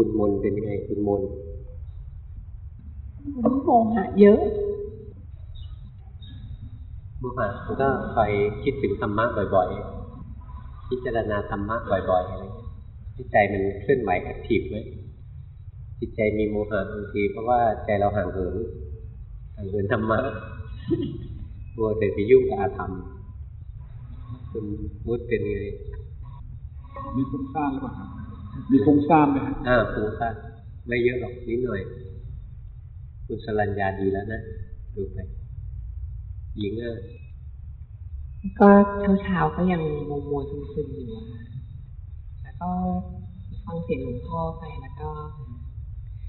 คุณมนเป็นยังไงคุณมนโมหะเยอะโมหะมันก็คอยคิดถึงธรรมะบ่อยๆ พิจารณาธรรมะบ่อยๆอะไรที่ใจมันเคลื่อนไหวแอคทีฟไหมจิตใจมีโมหะบางทีเพราะว่าใจเราห่างเหินห่างเหินธรรมะกลัวแต่ไปยุ่งกับอาธรรมคุณมุดเป็นไงมีฟุ้งซ่านหรือเปล่าครับ มีฟุ้งซ่านไหมอ่าฟุ้งซ่านไม่เยอะหรอกนิดหน่อยคุณสรัญญาดีแล้วนะดูไปหญิงอะก็เช้าเช้าก็ยังมัวมัวซึมๆอยู่แล้วก็ฟังเสียงหลวงพ่อไปแล้วก็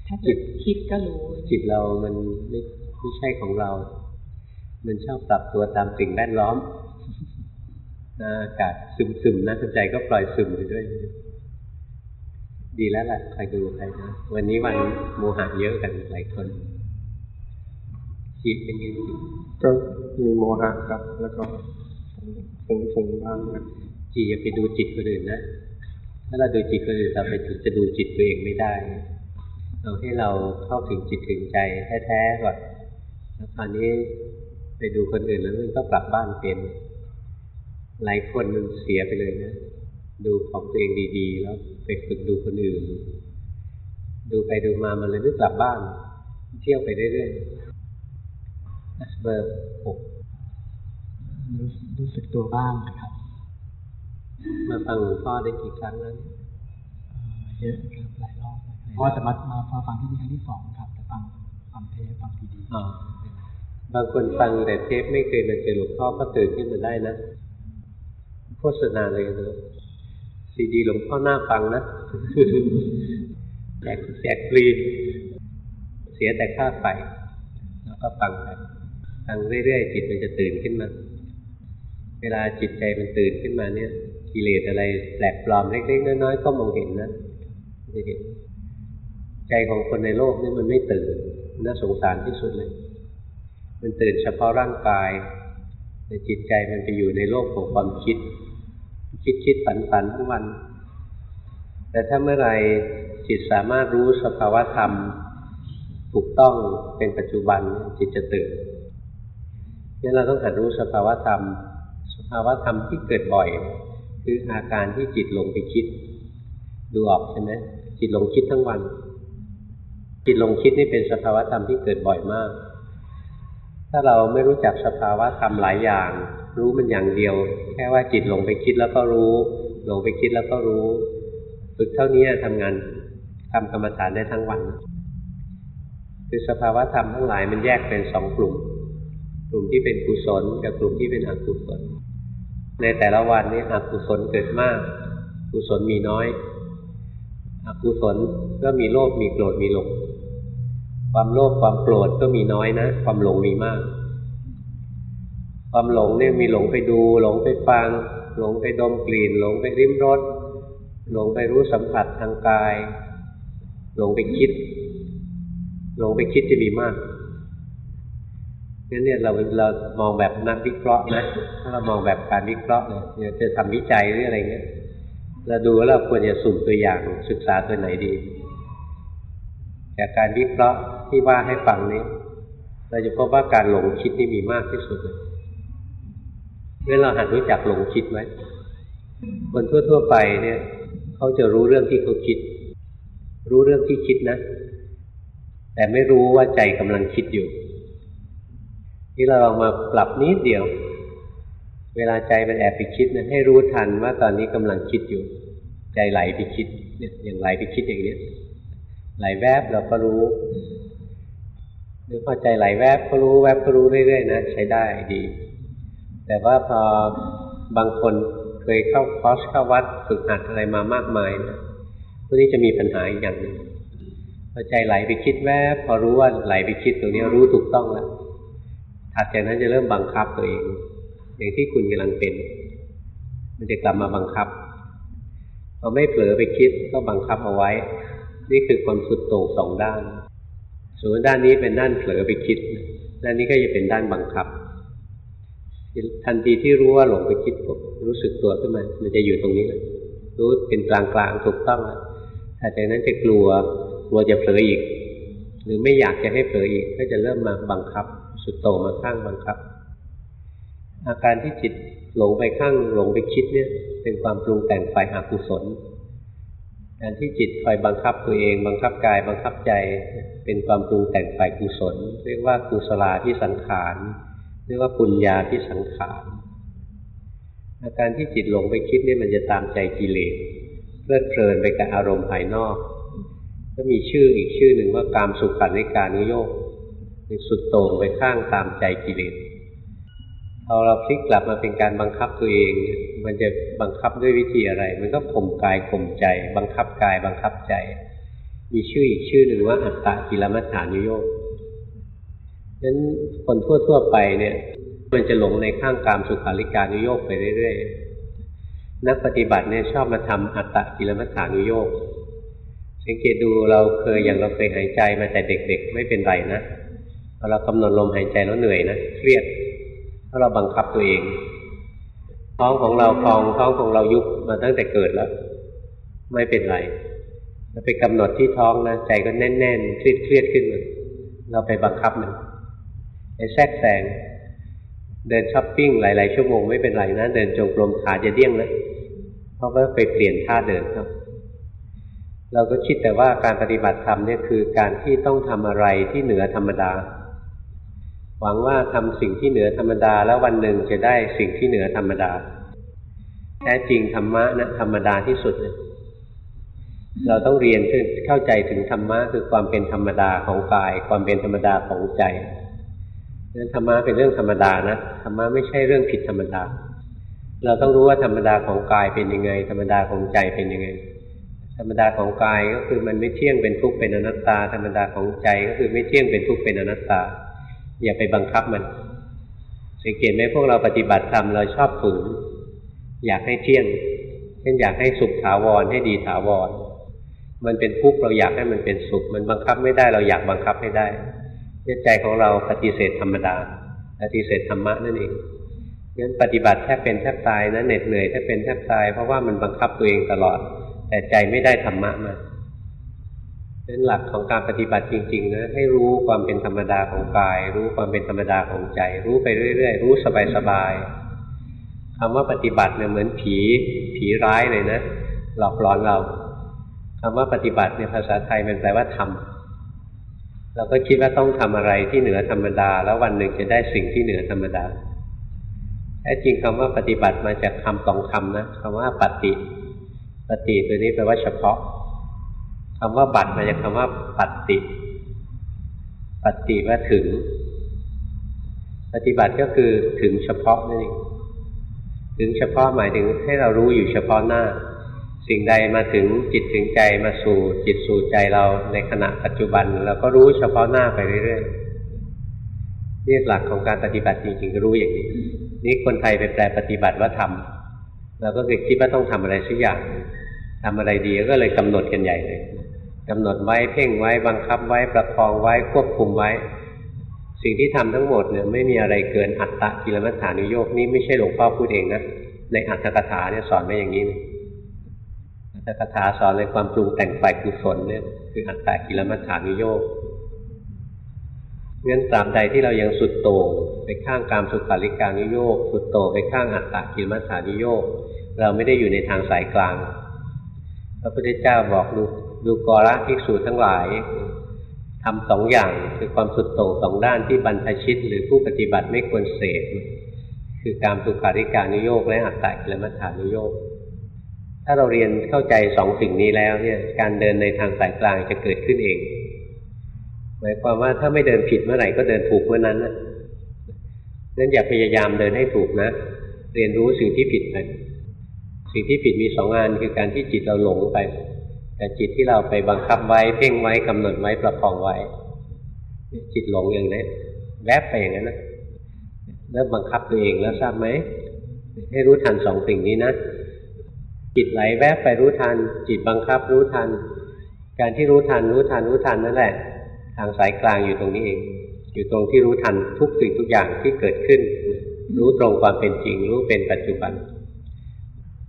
ถ้าจิตคิดก็รู้ จิตเรามันไม่ไม่ใช่ของเรา มันชอบปรับตัวตามสิ่งแวดล้อมอากาศซึมๆนะใจก็ปล่อยซึมไปด้วย ดีแล้วล่ะใครดูใครนะวันนี้วันโมหะเยอะกันหลายคนจิตเป็นยังไงก็มีโมหะครับ แล้วก็ฟุ้งฟุ้งบ้างนะจิตอย่าไปดูจิตคนอื่นนะถ้าเราดูจิตคนอื่นเราไปจะดูจิตตัวเองไม่ได้เราให้เราเข้าถึงจิตถึงใจแท้ๆก่อนแล้วตอนนี้ไปดูคนอื่นแล้วมันก็กลับบ้านเป็น หลายคนมันเสียไปเลยนะ ดูของตัวเองดีๆ แล้วไปฝึกดูคนอื่น ดูไปดูมามันเลยไม่กลับบ้าน เที่ยวไปเรื่อยๆเบอร์หกรู้สึกตัวบ้างนะครับมาฟังหลวงพ่อได้กี่ครั้งแล้วเยอะครับหลายรอบเพราะแต่มามาฟังที่นี่ครั้งที่สองครับแต่ฟังฟังเทปฟังดีๆบางคนฟังแต่เทปไม่เคยมาเจอหลวงพ่อก็ตื่นขึ้นมาได้นะโฆษณาเลยนะ ซีดีหลวงพ่อหน้าฟังนะแจกแจกฟรี เสียแต่ค่าไฟแล้วก็ฟังไปฟังเรื่อยๆจิตมันจะตื่นขึ้นมา เวลาจิตใจมันตื่นขึ้นมาเนี่ย กิเลสอะไรแปลกปลอมเล็กๆน้อยๆก็มองเห็นนะจะเห็นใจของคนในโลกนี่มันไม่ตื่นน่าสงสารที่สุดเลย มันตื่นเฉพาะร่างกายแต่จิตใจมันไปอยู่ในโลกของความคิด คิดคิดฝันฝันทุกวัน แต่ถ้าเมื่อไรจิตสามารถรู้สภาวะธรรม ถูกต้องเป็นปัจจุบันจิตจะตื่นนี่เราต้องหัดรู้สภาวะธรรม สภาวะธรรมที่เกิดบ่อย คืออาการที่จิตลงไปคิด ดูออกใช่ไหมจิตลงคิดทั้งวัน จิตลงคิดนี่เป็นสภาวะธรรมที่เกิดบ่อยมาก ถ้าเราไม่รู้จักสภาวะธรรมหลายอย่าง รู้มันอย่างเดียว แค่ว่าจิตลงไปคิดแล้วก็รู้ลงไปคิดแล้วก็รู้ ฝึกเท่านี้ทำงานทำกรรมฐานได้ทั้งวันคือสภาวะธรรมทั้งหลายมันแยกเป็นสองกลุ่ม กลุ่มที่เป็นกุศลกับกลุ่มที่เป็นอกุศล ในแต่ละวันนี้อกุศลเกิดมาก กุศลมีน้อย อกุศลก็มีโลภมีโกรธมีหลงความโลภความโกรธก็มีน้อยนะ ความหลงมีมาก ความหลงเนี่ยมีหลงไปดู หลงไปฟัง หลงไปดมกลิ่น หลงไปริมรสหลงไปรู้สัมผัสทางกาย หลงไปคิด หลงไปคิดจะมีมากงั้นเนี่ยเราเรามองแบบนักวิเคราะห์นะถ้าเรามองแบบการวิเคราะห์เนี่ยจะทำวิจัยหรืออะไรเงี้ยเราดูว่าเราควรจะสุ่มตัวอย่างศึกษาตัวไหนดี จากการวิเคราะห์ที่ว่าให้ฟังนี้ เราจะพบว่าการหลงคิดนี่มีมากที่สุดเลย เมื่อเราหัดรู้จักหลงคิดไหมคนทั่ว ๆ ไปเนี่ยเขาจะรู้เรื่องที่เขาคิด รู้เรื่องที่คิดนะ แต่ไม่รู้ว่าใจกำลังคิดอยู่ ที่เราลองมาปรับนิดเดียว เวลาใจมันแอบไปคิดนะให้รู้ทันว่าตอนนี้กำลังคิดอยู่ ใจไหลไปคิดเนี่ยอย่างไหลไปคิดอย่างนี้ไหลแวบเราก็รู้หรือพอใจไหลแวบก็รู้แวบก็รู้เรื่อยๆนะใช้ได้ดี แต่ว่าพอบางคนเคยเข้าคอร์สเข้าวัดฝึกหัดอะไรมามากมายนะพวกนี้จะมีปัญหาอีกอย่างหนึ่งพอใจไหลไปคิดแวบพอรู้ว่าไหลไปคิดตรงนี้รู้ถูกต้องแล้วถัดจากนั้นจะเริ่มบังคับตัวเอง อย่างที่คุณกำลังเป็น มันจะกลับมาบังคับพอไม่เผลอไปคิดก็บังคับเอาไว้ นี่คือความสุดโต่งสองด้านส่วนด้านนี้เป็นด้านเผลอไปคิดด้านนี้ก็จะเป็นด้านบังคับ ทันทีที่รู้ว่าหลงไปคิดปุ๊บรู้สึกตัวขึ้นมามันจะอยู่ตรงนี้แหละรู้เป็นกลางกลางถูกต้องแล้วถัดจากนั้นจะกลัวกลัวจะเผลออีก หรือไม่อยากจะให้เผลออีก ก็จะเริ่มมาบังคับ สุดโต่งมาข้างบังคับ อาการที่จิตหลงไปข้างหลงไปคิดเนี่ย เป็นความปรุงแต่งฝ่ายอกุศลการที่จิตคอยบังคับตัวเอง บังคับกายบังคับใจ เป็นความปรุงแต่งฝ่ายกุศล เรียกว่ากุศลาที่สังขาร รียกว่าปุญญาที่สังขารอาการที่จิตหลงไปคิดนี่มันจะตามใจกิเลสเพลิดเพลินไปกับอารมณ์ภายนอก ก็มีชื่ออีกชื่อหนึ่งว่ากามสุขันในการนุโยกสุดโต่งไปข้างตามใจกิเลสพอเราพลิกกลับมาเป็นการบังคับตัวเอง มันจะบังคับด้วยวิธีอะไร มันก็ข่มกายข่มใจ บังคับกายบังคับใจ มีชื่ออีกชื่อหนึ่งว่าอัตตะกิลมัฏฐานุโย กนั้นคนทั่วๆไปเนี่ย มันจะหลงในข้างกามสุขาริการนุโยกไปเรื่อยๆ นักปฏิบัติเนี่ยชอบมาทำอัตตะกิลมัฏฐานุโยกสังเกตดูเราเคยอย่างเราเคยหายใจมาแต่เด็กๆ ไม่เป็นไรนะพอเรากำหนดลมหายใจแล้วเหนื่อยนะเครียดเพราะเราบังคับตัวเอง ท้องของเราพองท้องของเรายุบมาตั้งแต่เกิดแล้ว ไม่เป็นไรเราไปกำหนดที่ท้องนะใจก็แน่นๆเครียดเครียดขึ้นมาเราไปบังคับมัน ไปแทรกแซงเดินช้อปปิ้งหลาย ๆ ชั่วโมงไม่เป็นไรนะ เดินจงกรมขาจะเดี้ยงนะเพราะว่าไปเปลี่ยนท่าเดินครับ เราก็คิดแต่ว่าการปฏิบัติธรรมเนี่ยคือการที่ต้องทำอะไรที่เหนือธรรมดา หวังว่าทำสิ่งที่เหนือธรรมดา แล้ววันหนึ่งจะได้สิ่งที่เหนือธรรมดา แท้จริงธรรมะนะธรรมดาที่สุดเลยเราต้องเรียนเข้าใจถึงธรรมะคือความเป็นธรรมดาของกาย ความเป็นธรรมดาของใจ นั้นธรรมะเป็นเรื่องธรรมดานะธรรมะไม่ใช่เรื่องผิดธรรมดา เราต้องรู้ว่าธรรมดาของกายเป็นยังไง ธรรมดาของใจเป็นยังไง ธรรมดาของกายก็คือมันไม่เที่ยงเป็นทุกข์เป็นอนัตตา ธรรมดาของใจก็คือไม่เที่ยงเป็นทุกข์เป็นอนัตตา อย่าไปบังคับมันสังเกตไหมพวกเราปฏิบัติธรรมเราชอบฝืนอยากให้เที่ยงเช่นอยากให้สุขถาวรให้ดีถาวร มันเป็นทุกข์เราอยากให้มันเป็นสุข มันบังคับไม่ได้เราอยากบังคับให้ได้ ใจของเราปฏิเสธธรรมดา ปฏิเสธธรรมะนั่นเองงั้นปฏิบัติแทบเป็นแทบตายนะเหน็ดเหนื่อยแทบเป็นแทบตายเพราะว่ามันบังคับตัวเองตลอด แต่ใจไม่ได้ธรรมะมาดังนั้นหลักของการปฏิบัติจริง ๆ นะ ให้รู้ความเป็นธรรมดาของกาย รู้ความเป็นธรรมดาของใจ รู้ไปเรื่อย ๆ รู้สบายๆคำว่าปฏิบัติเนี่ยเหมือนผีผีร้ายเลยนะ หลอกหลอนเราคำว่าปฏิบัติในภาษาไทยมันแปลว่าทำ เราก็คิดว่าต้องทำอะไรที่เหนือธรรมดา แล้ววันหนึ่งจะได้สิ่งที่เหนือธรรมดาแท้จริงคำว่าปฏิบัติมาจากคำสองคำนะคำว่าปฏิปฏิตัวนี้แปลว่าเฉพาะคำว่าบัตมาจากคำว่าปฏิปฏิว่าถึง ปฏิบัติก็คือถึงเฉพาะนั่นเองถึงเฉพาะหมายถึงให้เรารู้อยู่เฉพาะหน้า สิ่งใดมาถึงจิตถึงใจมาสู่จิตสู่ใจเราในขณะปัจจุบันเราก็รู้เฉพาะหน้าไปเรื่อยๆนี่หลักของการปฏิบัติจริงๆก็รู้อย่างนี้ นี่คนไทยไปแปลปฏิบัติว่าทำเราก็คยคิดว่าต้องทำอะไรสักอย่างทำอะไรดีก็เลยกำหนดกันใหญ่เลยกำหนดไว้เพ่งไว้บังคับไว้ประคองไว้ควบคุมไว้ สิ่งที่ทำทั้งหมดเนี่ยไม่มีอะไรเกินอัตตะกิลมัฏฐานุโยกนี่ไม่ใช่หลวงพ่อพูดเองนะในอัตถกถาเนี่ยสอนไว้อย่างนี้เลย แต่คาถาสอนในความปรุงแต่งฝ่ายกุศลเนี่ยคืออัตตากิลมัฏฐานุโยกงั้นตาบใดที่เรายังสุดโต่งไปข้างการสุขาริการนุโยกสุดโต่งไปข้างอัตตากิลมัฏฐานุโยกเราไม่ได้อยู่ในทางสายกลาง พระพุทธเจ้าบอกดูดูกรภิกษุทั้งหลายทำสองอย่างคือความสุดโต่งสองด้านที่บรรพชิต หรือผู้ปฏิบัติไม่ควรเสพคือการสุขาริการนุโยกและอัตตากิลมัฏฐานุโยก ถ้าเราเรียนเข้าใจสองสิ่งนี้แล้วเนี่ยการเดินในทางสายกลางจะเกิดขึ้นเอง หมายความว่าถ้าไม่เดินผิดเมื่อไหร่ก็เดินถูกเมื่อนั้นนะนั้นอย่าพยายามเดินให้ถูกนะ เรียนรู้สิ่งที่ผิดไปสิ่งที่ผิดมีสองงานคือการที่จิตเราหลงไป แต่จิตที่เราไปบังคับไว้เพ่งไว้กำหนดไว้ประคองไว้ จิตหลงอย่างนี้แวบไปอย่างนั้นนะเริ่มบังคับตัวเองแล้วทราบไหมให้รู้ทันสองสิ่งนี้นะ จิตไหลแวบไปรู้ทัน จิตบังคับรู้ทัน การที่รู้ทันรู้ทันรู้ทันนั่นแหละ ทางสายกลางอยู่ตรงนี้เอง อยู่ตรงที่รู้ทันทุกสิ่งทุกอย่างที่เกิดขึ้น รู้ตรงความเป็นจริง รู้เป็นปัจจุบัน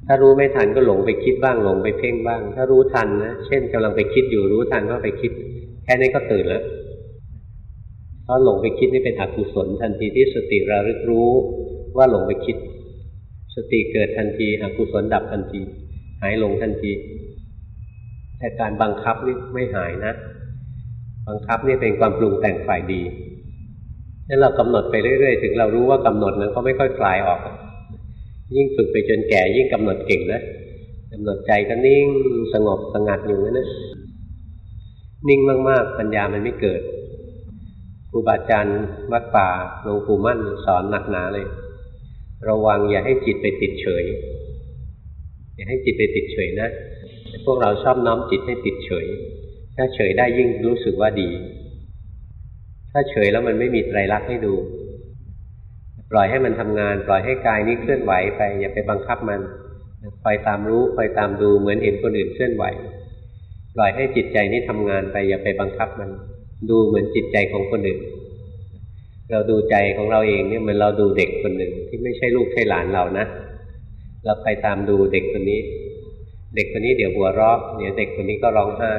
ถ้ารู้ไม่ทันก็หลงไปคิดบ้างหลงไปเพ่งบ้าง ถ้ารู้ทันนะเช่นกำลังไปคิดอยู่รู้ทันว่าไปคิด แค่นี้ก็ตื่นแล้วเพราะหลงไปคิดนี่เป็นอกุศลทันทีที่สติระลึกรู้ว่าหลงไปคิด สติเกิดทันทีอกุศลดับทันที หายลงทันที แต่การบังคับนี่ไม่หายนะ บังคับนี่เป็นความปรุงแต่งฝ่ายดีถ้าเรากำหนดไปเรื่อยๆ ถึงเรารู้ว่ากำหนดมันก็ไม่ค่อยคลายออก ยิ่งฝึกไปจนแก่ยิ่งกำหนดเก่งนะกำหนดใจก็นิ่งสงบสงัดอยู่นั่นนะนิ่งมากๆ ปัญญามันไม่เกิดครูบาอาจารย์วัดป่าหลวงปู่มั่นสอนหนักหนาเลย ระวังอย่าให้จิตไปติดเฉย อย่าให้จิตไปติดเฉยนะพวกเราชอบน้อมจิตให้ติดเฉย ถ้าเฉยได้ยิ่งรู้สึกว่าดี ถ้าเฉยแล้วมันไม่มีไตรลักษณ์ให้ดู ปล่อยให้มันทำงาน ปล่อยให้กายนี้เคลื่อนไหวไปอย่าไปบังคับมันคอยตามรู้คอยตามดูเหมือนเห็นคนอื่นเคลื่อนไหว ปล่อยให้จิตใจนี้ทำงานไปอย่าไปบังคับมัน ดูเหมือนจิตใจของคนอื่น เราดูใจของเราเองเนี่ยเหมือนเราดูเด็กคนหนึ่งที่ไม่ใช่ลูกใช่หลานเรานะเราไปตามดูเด็กคนนี้ เด็กคนนี้เดี๋ยวหัวเราะเดี๋ยวเด็กคนนี้ก็ร้องไห้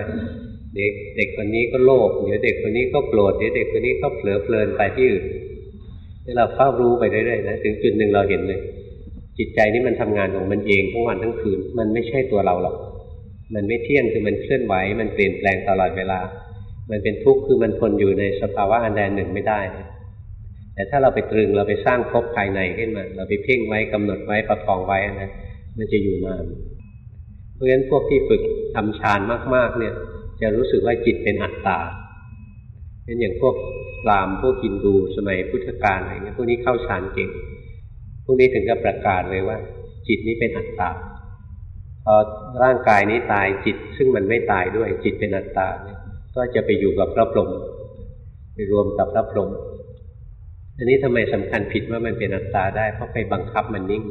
เด็กเด็กคนนี้ก็โลภเดี๋ยวเด็กคนนี้ก็โกรธเดี๋ยวเด็กคนนี้ก็เผลอเพลินไปที่อื่นนี่เราเฝ้ารู้ไปเรื่อยๆนะถึงจุดหนึ่งเราเห็นเลย จิตใจนี่มันทำงานของมันเองทั้งวันทั้งคืน มันไม่ใช่ตัวเราหรอก มันไม่เที่ยงคือมันเคลื่อนไหว มันเปลี่ยนแปลงตลอดเวลา มันเป็นทุกข์คือมันทนอยู่ในสภาวะอันใดหนึ่งไม่ได้ แต่ถ้าเราไปตรึงเราไปสร้างภพภายในขึ้นมา เราไปเพ่งไว้กำหนดไว้ประคองไว้นะมันจะอยู่นาน เพราะฉะนั้นพวกที่ฝึกทำฌานมาก ๆ เนี่ย จะรู้สึกว่าจิตเป็นอัตตาเป็นอย่างพวกพรามพวกกินดูสมัยพุทธกาลอะไรเงี้ยพวกนี้เข้าฌานเก่งพวกนี้ถึงกับประกาศเลยว่า จิตนี้เป็นอัตตาพอร่างกายนี้ตายจิต ซึ่งมันไม่ตายด้วยจิตเป็นอัตตาเนี่ยก็จะไปอยู่กับพระพรหมไปรวมกับพระพรหม อันนี้ทำไมสำคัญผิดว่ามันเป็นอัตตาได้เพราะไปบังคับมันนิ่ง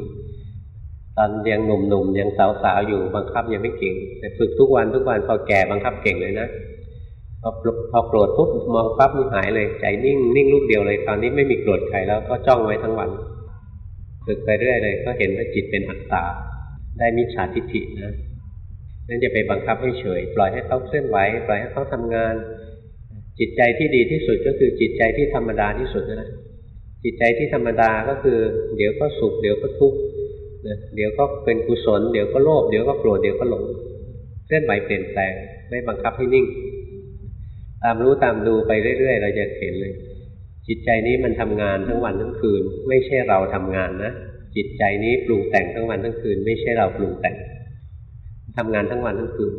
ตอนยังหนุ่มๆยังสาวๆอยู่บังคับยังไม่เก่ง แต่ฝึกทุกวันทุกวันพอแก่บังคับเก่งเลยนะพอพอโกรธปุ๊บมองปั๊บนี่หายเลยใจนิ่งนิ่งลูกเดียวเลย ตอนนี้ไม่มีโกรธใครแล้วก็จ้องไว้ทั้งวันฝึกไปเรื่อยเลย ก็เห็นว่าจิตเป็นอัตตา ได้มิจฉาทิฏฐินะนั่นจะไปบังคับให้เฉย ปล่อยให้เขาเคลื่อนไหวปล่อยให้เขาทำงาน จิตใจที่ดีที่สุดก็คือจิตใจที่ธรรมดาที่สุดนะ จิตใจที่ธรรมดาก็คือ เดี๋ยวก็สุข เดี๋ยวก็ทุกข์เดี๋ยวก็เป็นกุศล เดี๋ยวก็โลภเดี๋ยวก็โกรธเดี๋ยวก็หลงเคลื่อนไหวเปลี่ยนแปลงไม่บังคับให้นิ่ง ตามรู้ตามดูไปเรื่อยๆ เราจะเห็นเลย จิตใจนี้มันทำงานทั้งวันทั้งคืน ไม่ใช่เราทำงานนะจิตใจนี้ปรุงแต่งทั้งวันทั้งคืน ไม่ใช่เราปรุงแต่งทำงานทั้งวันทั้งคืน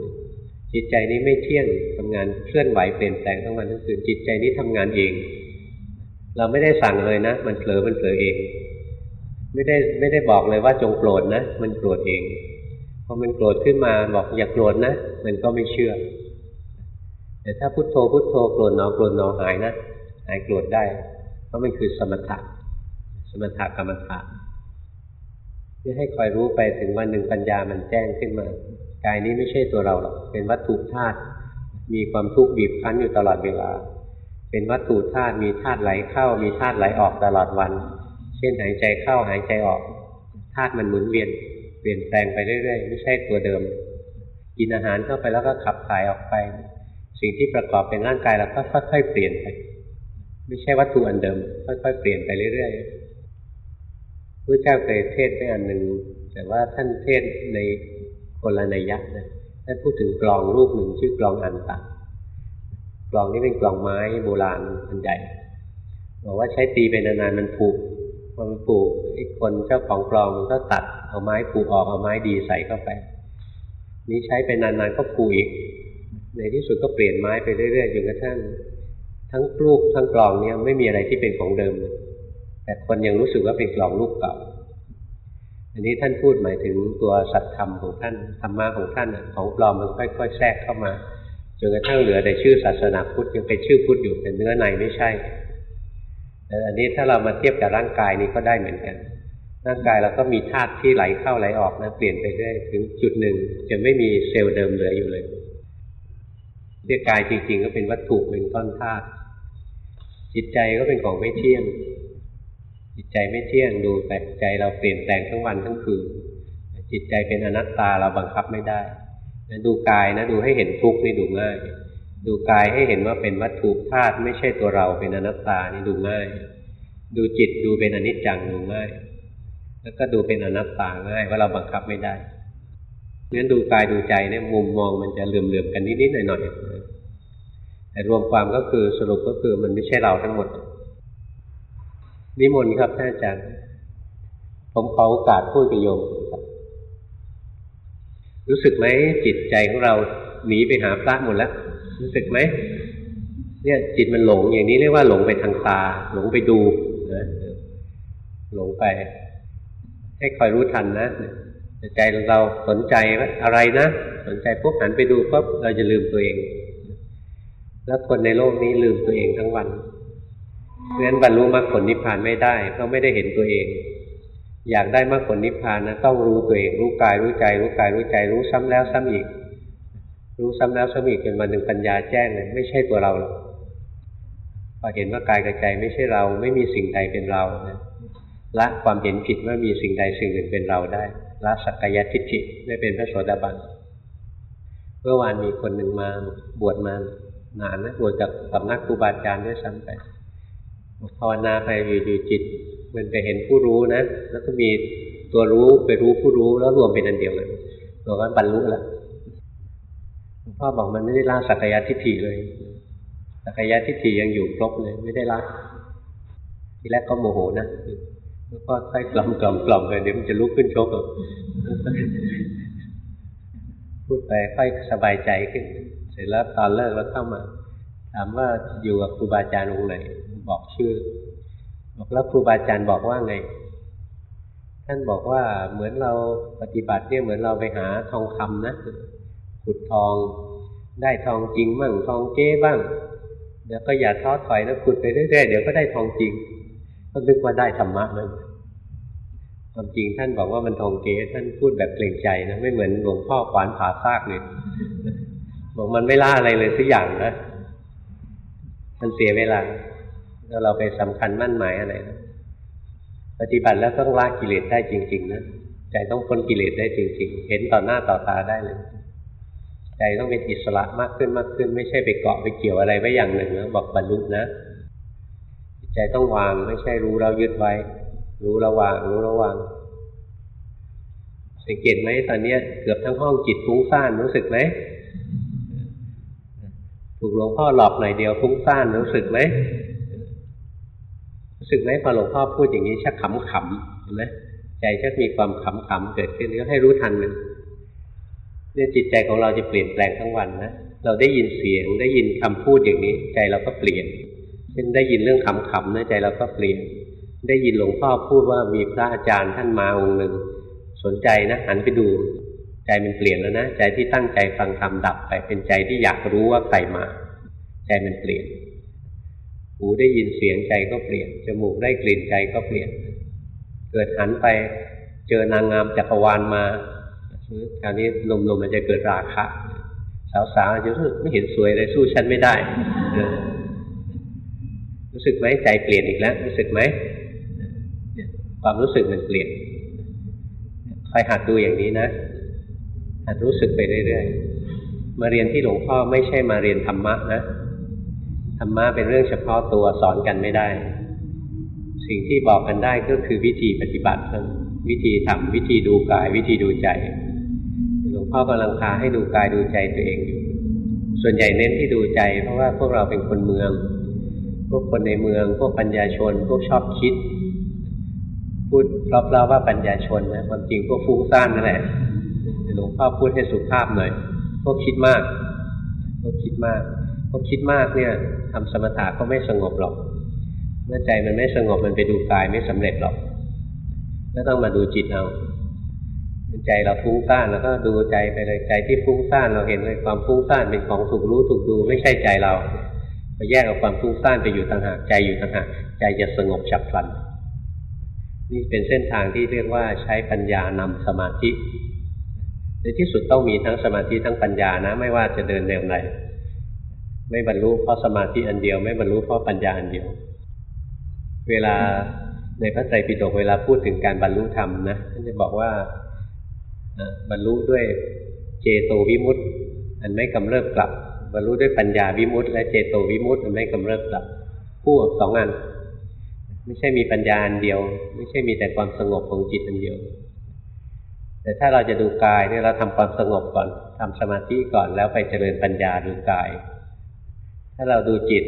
จิตใจนี้ไม่เที่ยงทำงานเคลื่อนไหวเปลี่ยนแปลงทั้งวันทั้งคืน จิตใจนี้ทำงานเอง เราไม่ได้สั่งเลยนะ มันเผลอมันเผลอเอง ไม่ได้ไม่ได้บอกเลยว่าจงโกรธนะ มันโกรธเองพอมันโกรธขึ้นมาบอกอย่าโกรธนะ มันก็ไม่เชื่อ แต่ถ้าพุโทโธพุโทโธโกรธหนอโกรธหนอหายนะหายโกรธได้ เพราะมันคือสมถะสมถะกรรมฐานเพื่อให้คอยรู้ไปถึงวันหนึ่งปัญญามันแจ้งขึ้นมากายนี้ไม่ใช่ตัวเราหรอกเป็นวัตถุธาตุมีความทุกข์บีบคั้นอยู่ตลอดเวลา เป็นวัตถุธาตุมีธาตุไหลเข้า มีธาตุไหลออกตลอดวัน เช่นหายใจเข้าหายใจออกธาตุมันหมุนเวียนเปลี่ยนแปลงไปเรื่อยๆ ไม่ใช่ตัวเดิม กินอาหารเข้าไปแล้วก็ขับถ่ายออกไป สิ่งที่ประกอบเป็นร่างกายเราก็ค่อยๆเปลี่ยนไป ไม่ใช่วัตถุอันเดิม ค่อยๆเปลี่ยนไปเรื่อยๆพระเจ้าเคยเทศไปอันหนึ่งแต่ว่าท่านเทศในคนละนัยยะนะท่านพูดถึงกลองรูปหนึ่งชื่อกลองอันตะ กลองนี้เป็นกล่องไม้โบราณอันใหญ่บอกว่าใช้ตีไปนานๆมันผุพอมันผุอีกคนเจ้าของกล่องมันก็ตัดเอาไม้ผุออกเอาไม้ดีใส่เข้าไป นี้ใช้ไปนานๆก็ผุอีก ในที่สุดก็เปลี่ยนไม้ไปเรื่อยๆจนกระทั่งทั้งลูกทั้งกล่องเนี้ยไม่มีอะไรที่เป็นของเดิมเลยแต่คนยังรู้สึกว่าเป็นกล่องลูกเก่า อันนี้ท่านพูดหมายถึงตัวสัตธรรมของท่านธรรมะของท่านของปลอมมันค่อยๆแทรกเข้ามา นกระทั่งเหลือแต่ชื่อศาสนาพุทธยังเป็นชื่อพุทธอยู่แต่เนื้อในไม่ใช่แต่อันนี้ถ้าเรามาเทียบกับร่างกายนี้ก็ได้เหมือนกัน ร่างกายเราก็มีธาตุที่ไหลเข้าไหลออกนะเปลี่ยนไปเรื่อยถึงจุดหนึ่ง จะไม่มีเซลล์เดิมเหลืออยู่เลยเรียกกายจริง ๆ ก็เป็นวัตถุเป็นก้อนธาตุจิตใจก็เป็นของไม่เที่ยง จิตใจไม่เที่ยงดูแต่ใจเราเปลี่ยนแปลงทั้งวันทั้งคืนจิตใจเป็นอนัตตาเราบังคับไม่ได้ ดูกายนะดูให้เห็นทุกข์นี่ดูง่าย ดูกายให้เห็นว่าเป็นวัตถุธาตุไม่ใช่ตัวเราเป็นอนัตตานี่ดูง่าย ดูจิตดูเป็นอนิจจังดูง่าย แล้วก็ดูเป็นอนัตตาง่ายว่าเราบังคับไม่ได้งั้นดูกายดูใจเนี่ยมุมมองมันจะเหลื่อมๆกันนิดๆหน่อยๆแต่รวมความก็คือสรุปก็คือมันไม่ใช่เราทั้งหมดนิมนต์ครับท่านอาจารย์ ผมขอโอกาสพูดกับโยมครับ รู้สึกไหมจิตใจของเราหนีไปหาพระหมดแล้ว รู้สึกไหมเนี่ยจิตมันหลงอย่างนี้เรียกว่าหลงไปทางตา หลงไปดูนะหลงไป ให้คอยรู้ทันนะใจเราสนใจอะไรนะสนใจปุ๊บหันไปดูปุ๊บเราจะลืมตัวเอง แล้วคนในโลกนี้ลืมตัวเองทั้งวันเพราะฉะนั้นบรรลุมรรคผลนิพพานไม่ได้ เพราะไม่ได้เห็นตัวเอง อยากได้มรรคผลนิพพานนะต้องรู้ตัวเองรู้กายรู้ใจ รู้กายรู้ใจ รู้ซ้ำแล้วซ้ำอีกรู้ซ้ำแล้วซ้ำอีกจนวันหนึ่งปัญญาแจ้งเลยไม่ใช่ตัวเราหรอกพอเห็นว่ากายกับใจไม่ใช่เรา ไม่มีสิ่งใดเป็นเรานะละความเห็นผิดว่ามีสิ่งใดสิ่งหนึ่งเป็นเราได้ละสักกายทิฏฐิได้เป็นพระโสดาบันเมื่อวานมีคนหนึ่งมาบวชมานานนะบวชกับสำนักครูบาอาจารย์ด้วยซ้ำไปภาวนาไปอยู่จิต มันไปเห็นผู้รู้นะ แล้วก็มีตัวรู้ไปรู้ผู้รู้แล้วรวมเป็นอันเดียวเลยบอกว่าบรรลุแล้วหลวงพ่อบอกมันไม่ได้ละสักยทิฏฐิเลยสักยทิฏฐิยังอยู่ครบเลย ไม่ได้ละทีแรกก็โมโหนะแล้วก็ค่อยกล่อมกล่อมกล่อมไปเดี๋ยวมันจะลุกขึ้นชกอะพูดไปค่อยสบายใจขึ้น เสร็จแล้วตอนเลิกแล้วเข้ามา ถามว่าอยู่กับครูบาอาจารย์องค์ไหนบอกชื่อ บอกแล้วครูบาอาจารย์บอกว่าไง ท่านบอกว่าเหมือนเราปฏิบัติเนี่ยเหมือนเราไปหาทองคำนะขุดทองได้ทองจริงบ้างทองเก้บ้างเดี๋ยวก็อย่าท้อถอยนะขุดไปเรื่อยๆเดี๋ยวก็ได้ทองจริง ก็นึกว่าได้ธรรมะนั่นความจริงท่านบอกว่ามันทองเก๊ท่านพูดแบบเกรงใจนะไม่เหมือนหลวงพ่อขวานผ่าซากเลยบอกมันไม่ล่าอะไรเลยสักอย่างนะมันเสียเวลา แล้วเราไปสำคัญมั่นหมายอะไรนะปฏิบัติแล้วต้องละกิเลสได้จริง ๆ นะใจต้องพ้นกิเลสได้จริง ๆ เห็นต่อหน้าต่อตาได้เลยใจต้องเป็นอิสระมากขึ้นมากขึ้น ไม่ใช่ไปเกาะไปเกี่ยวอะไรไว้อย่างหนึ่งนะบอกบรรลุนะใจต้องวางไม่ใช่รู้เรายึดไว้ รู้ระวางรู้ระวางสังเกตไหมตอนนี้เกือบทั้งห้องจิตฟุ้งซ่านรู้สึกไหมถูกหลวงพ่อหลอกหน่อยเดียวฟุ้งซ่านรู้สึกไหม รู้สึกไหมพอหลวงพ่อพูดอย่างนี้ชักขำขำเห็นไหมใจชักมีความขำขำเกิดขึ้นก็ให้รู้ทันมันเนี่ยจิตใจของเราจะเปลี่ยนแปลงทั้งวันนะเราได้ยินเสียงได้ยินคำพูดอย่างนี้ ใจเราก็เปลี่ยนเช่นได้ยินเรื่องขำๆนะใจเราก็เปลี่ยน ได้ยินหลวงพ่อพูดว่ามีพระอาจารย์ท่านมาองค์หนึ่งสนใจนะหันไปดูใจมันเปลี่ยนแล้วนะ ใจที่ตั้งใจฟังธรรมดับไปเป็นใจที่อยากรู้ว่าใครมา ใจมันเปลี่ยน หูได้ยินเสียงใจก็เปลี่ยน จมูกได้กลิ่นใจก็เปลี่ยน เกิดหันไปเจอนางงามจักรวาลมาคราวนี้ลมๆมันจะเกิดราคะสาวๆจะรู้ไม่เห็นสวยเลยสู้ฉันไม่ได้ รู้สึกไหมใจเปลี่ยนอีกแล้ว รู้สึกไหมความรู้สึกมันเปลี่ยนคอยหัดดูอย่างนี้นะหัดรู้สึกไปเรื่อยๆมาเรียนที่หลวงพ่อไม่ใช่มาเรียนธรรมะนะ รรมะเป็นเรื่องเฉพาะตัวสอนกันไม่ได้ สิ่งที่บอกกันได้ก็คือวิธีปฏิบัติ วิธีทำวิธีดูกาย วิธีดูใจหลวงพ่อกำลังพาให้ดูกายดูใจตัวเองอยู่ ส่วนใหญ่เน้นที่ดูใจ เพราะว่าพวกเราเป็นคนเมือง พวกคนในเมือง พวกปัญญาชน พวกชอบคิด พูดรอบๆว่าปัญญาชนนะความจริงพวกฟุ้งซ่านนั่นแหละหลวงพ่อพูดให้สุภาพหน่อยพวกคิดมากพวกคิดมาก พวกคิดมากเนี่ยทำสมถะก็ไม่สงบหรอก เมื่อใจมันไม่สงบมันไปดูกายไม่สำเร็จหรอกก็ต้องมาดูจิตเอาใจเราฟุ้งซ่านแล้วก็ดูใจไปเลยใจที่ฟุ้งซ่านเราเห็นเลยความฟุ้งซ่านเป็นของถูกรู้ถูกดูไม่ใช่ใจเราพอแยกเอาความฟุ้งซ่านไปอยู่ต่างหากใจอยู่ต่างหากใจจะสงบฉับพลัน นี่เป็นเส้นทางที่เรียกว่าใช้ปัญญานำสมาธิในที่สุดต้องมีทั้งสมาธิทั้งปัญญานะ ไม่ว่าจะเดินแนวไหน ไม่บรรลุเพราะสมาธิอันเดียว ไม่บรรลุเพราะปัญญาอันเดียว เวลาในพระไตรปิฎกเวลาพูดถึงการบรรลุธรรมนะท่านจะบอกว่าบรรลุด้วยเจโตวิมุตต์อันไม่กำเริบกลับ บรรลุด้วยปัญญาวิมุตต์และเจโตวิมุตต์อันไม่กำเริบกลับคู่สองอัน ไม่ใช่มีปัญญาอันเดียว ไม่ใช่มีแต่ความสงบของจิตอันเดียว แต่ถ้าเราจะดูกายเนี่ยเราทำความสงบก่อนทำสมาธิก่อนแล้วไปเจริญปัญญาดูกาย ถ้าเราดูจิต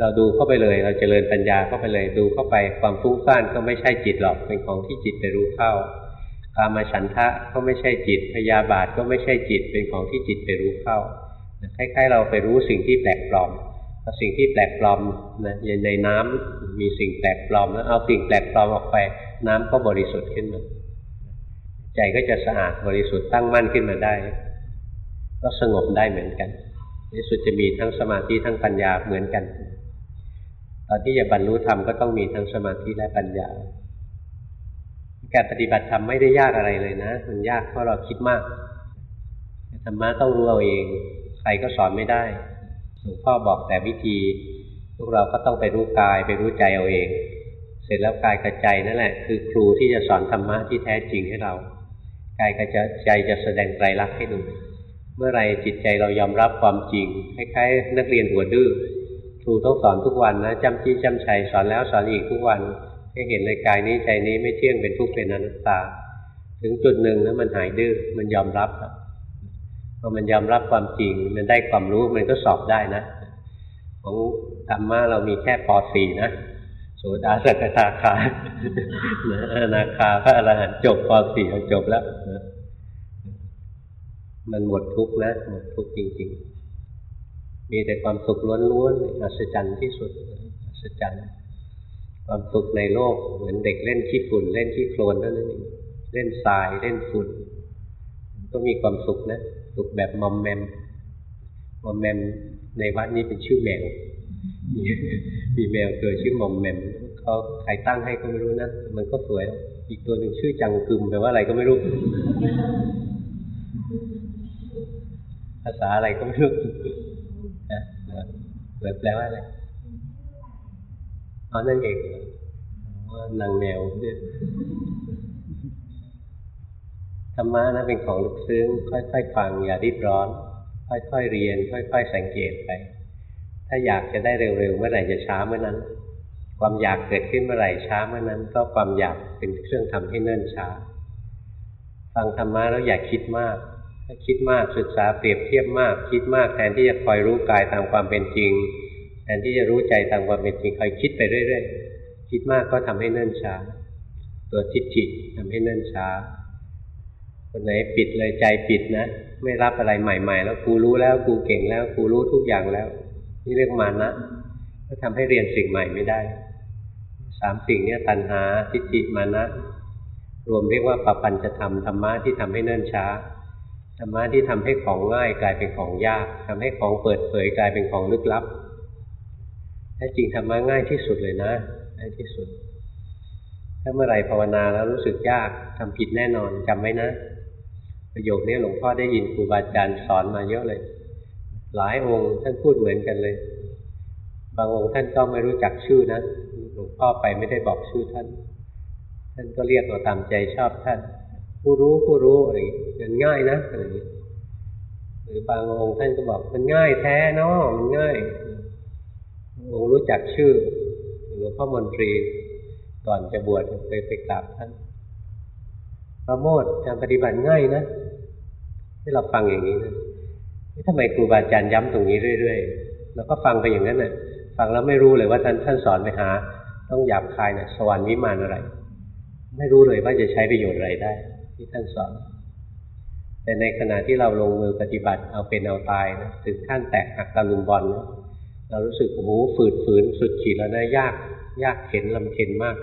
เราดูเข้าไปเลย เราเจริญปัญญาเข้าไปเลย ดูเข้าไปความฟุ้งซ่านก็ไม่ใช่จิตหรอก เป็นของที่จิตไปรู้เข้ากามาฉันทะก็ไม่ใช่จิต พยาบาทก็ไม่ใช่จิต เป็นของที่จิตไปรู้เข้าคล้ายๆเราไปรู้สิ่งที่แปลกปลอมพอสิ่งที่แปลกปลอมนะในน้ำมีสิ่งแปลกปลอมแล้วเอาสิ่งแปลกปลอมออกไป น้ำก็บริสุทธิ์ขึ้นมาใจก็จะสะอาดบริสุทธิ์ตั้งมั่นขึ้นมาได้ ก็สงบได้เหมือนกัน ในสุดจะมีทั้งสมาธิทั้งปัญญาเหมือนกัน ตอนที่จะบรรลุธรรมก็ต้องมีทั้งสมาธิและปัญญา การปฏิบัติธรรมไม่ได้ยากอะไรเลยนะ มันยากเพราะเราคิดมากธรรมะต้องรู้เอาเอง ใครก็สอนไม่ได้หลวงพ่อบอกแต่วิธี พวกเราก็ต้องไปรู้กายไปรู้ใจเอาเอง เสร็จแล้วกายกับใจนั่นแหละ คือครูที่จะสอนธรรมะที่แท้จริงให้เรา กายกับใจจะแสดงไตรลักษณ์ให้ดู เมื่อไรจิตใจเรายอมรับความจริงคล้ายๆนักเรียนหัวดื้อครูต้องสอนทุกวันนะจำจี้จำชัยสอนแล้วสอนอีกทุกวันให้เห็นเลยกายนี้ใจนี้ไม่เที่ยงเป็นทุกข์เป็นอนัตตา ถึงจุดหนึ่งนะมันหายดื้อมันยอมรับพอมันยอมรับความจริง มันได้ความรู้มันก็สอบได้นะ ของธรรมะเรามีแค่ป .4 นะโสดาสกทาคาอนาคาพระอรหันต์จบป .4 จบแล้ว มันหมดทุกข์นะหมดทุกข์จริง ๆ มีแต่ความสุขล้วนๆอัศจรรย์ที่สุดอัศจรรย์ความสุขในโลกเหมือนเด็กเล่นขี้ฝุ่นเล่นขี้โคลนนั่นเองเล่นทรายเล่นฝุ่น ก็มีความสุขนะสุขแบบมอมแมมมอมแมมในวัดนี้เป็นชื่อแมวมีแมวตัวชื่อมอมแมมเขาใครตั้งให้ก็ไม่รู้นะมันก็สวย อีกตัวหนึ่งชื่อจังกึมแปลว่าอะไรก็ไม่รู้าษาอะไรก็ไม่รู้นะเแปลว่าอะไรอ๋อนั่นเองว่านางแมวเนี่ยธรรมะนะเป็นของลึกซึ้ง ค่อยๆฟังอย่ารีบร้อน ค่อยๆเรียน ค่อย ๆ สังเกตไป ถ้าอยากจะได้เร็วๆเมื่อไหร่จะช้าเมื่อนั้น ความอยากเกิดขึ้นเมื่อไหร่ช้าเมื่อนั้นก็ความอยากเป็นเครื่องทำให้เนิ่นช้า ฟังธรรมะแล้วอย่าคิดมาก ถ้าคิดมากศึกษาเปรียบเทียบมาก คิดมากแทนที่จะคอยรู้กายตามความเป็นจริง แทนที่จะรู้ใจตามความเป็นจริงคอยคิดไปเรื่อยๆ คิดมากก็ทำให้เนิ่นช้า ตัวทิฏฐิทำให้เนิ่นช้า คนไหนปิดเลยใจปิดนะ ไม่รับอะไรใหม่ ๆ แล้วกูรู้แล้วกูเก่งแล้วกูรู้ทุกอย่างแล้ว นี่เรียกมานะก็ทำให้เรียนสิ่งใหม่ไม่ได้สามสิ่งนี้ตัณหาทิฏฐิมานะ รวมเรียกว่าปปัญจะทำธรรมะที่ทำให้เนิ่นช้า ธรรมะที่ทำให้ของง่ายกลายเป็นของยากทำให้ของเปิดเผยกลายเป็นของลึกลับแท้จริงธรรมะง่ายที่สุดเลยนะง่ายที่สุด ถ้าเมื่อไหร่ภาวนาแล้วรู้สึกยากทำผิดแน่นอนจำไว้นะ ประโยคนี้หลวงพ่อได้ยินครูบาอาจารย์สอนมาเยอะเลย หลายองค์ท่านพูดเหมือนกันเลย บางองค์ท่านก็ไม่รู้จักชื่อนะหลวงพ่อไปไม่ได้บอกชื่อท่าน ท่านก็เรียกเราตามใจชอบท่าน ผู้รู้ผู้รู้อะไรอย่างนี้ง่ายนะอะไรอย่างนี้หรือบางองค์ท่านก็บอกมันง่ายแท้เนาะมันง่ายองค์รู้จักชื่อหลวงพ่อมนตรีก่อนจะบวชเคยไปกราบท่านพระโมทการปฏิบัติง่ายนะที่เราฟังอย่างนี้นะทำไมครูบาอาจารย์ย้ำตรงนี้เรื่อยๆแล้วก็ฟังไปอย่างนั้นนะ่ะฟังแล้วไม่รู้เลยว่าท่านท่านสอนไปหา ต้องหยาบคายนะสวรรค์วิมานอะไร ไม่รู้เลยว่าจะใช้ประโยชน์อะไรได้ ที่ท่านสอน แต่ในขณะที่เราลงมือปฏิบัติเอาเป็นเอาตายนะถึงขั้นแตกหักตะลุมบอลนะเรารู้สึกโอ้โหฝืดฝืนสุดขีดแล้วนะยาก ยากเข็นลำเข็นมาก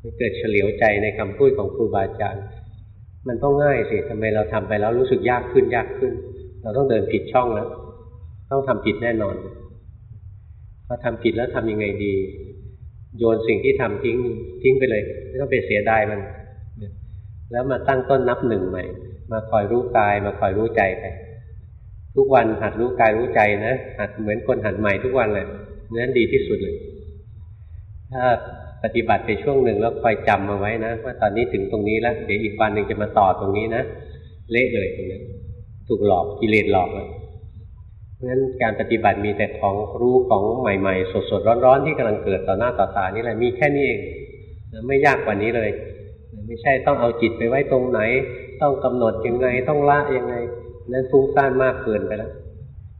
มันเกิดเฉลียวใจในคำพูดของครูบาอาจารย์ มันต้องง่ายสิทำไมเราทำไปแล้วรู้สึกยากขึ้นยากขึ้น เราต้องเดินผิดช่องแล้วต้องทำผิดแน่นอนพอทำผิดแล้วทํำยังไงดี โยนสิ่งที่ทำทิ้งทิ้งไปเลย ไม่ต้องไปเสียดายมัน แล้วมาตั้งต้นนับหนึ่งใหม่ มาคอยรู้กาย มาคอยรู้ใจไปทุกวันหัดรู้กายรู้ใจนะหัดเหมือนคนหัดใหม่ทุกวันเลยนั้นดีที่สุดเลย ถ้าปฏิบัติไปช่วงหนึ่งแล้วคอยจำมาไว้นะว่าตอนนี้ถึงตรงนี้แล้วเดี๋ยวอีกวันหนึ่งจะมาต่อตรงนี้นะเละเลยตรงนี้ถูกหลอกกิเลสหลอกเลยเพราะฉะนั้นการปฏิบัติมีแต่ของรู้ของใหม่ ๆ สดๆร้อนๆที่กำลังเกิดต่อหน้าต่อตานี่แหละมีแค่นี้เองไม่ยากกว่านี้เลย ไม่ใช่ต้องเอาจิตไปไว้ตรงไหน ต้องกำหนดยังไงต้องละยังไง นั้นฟุ้งซ่านมากเกินไปแล้ว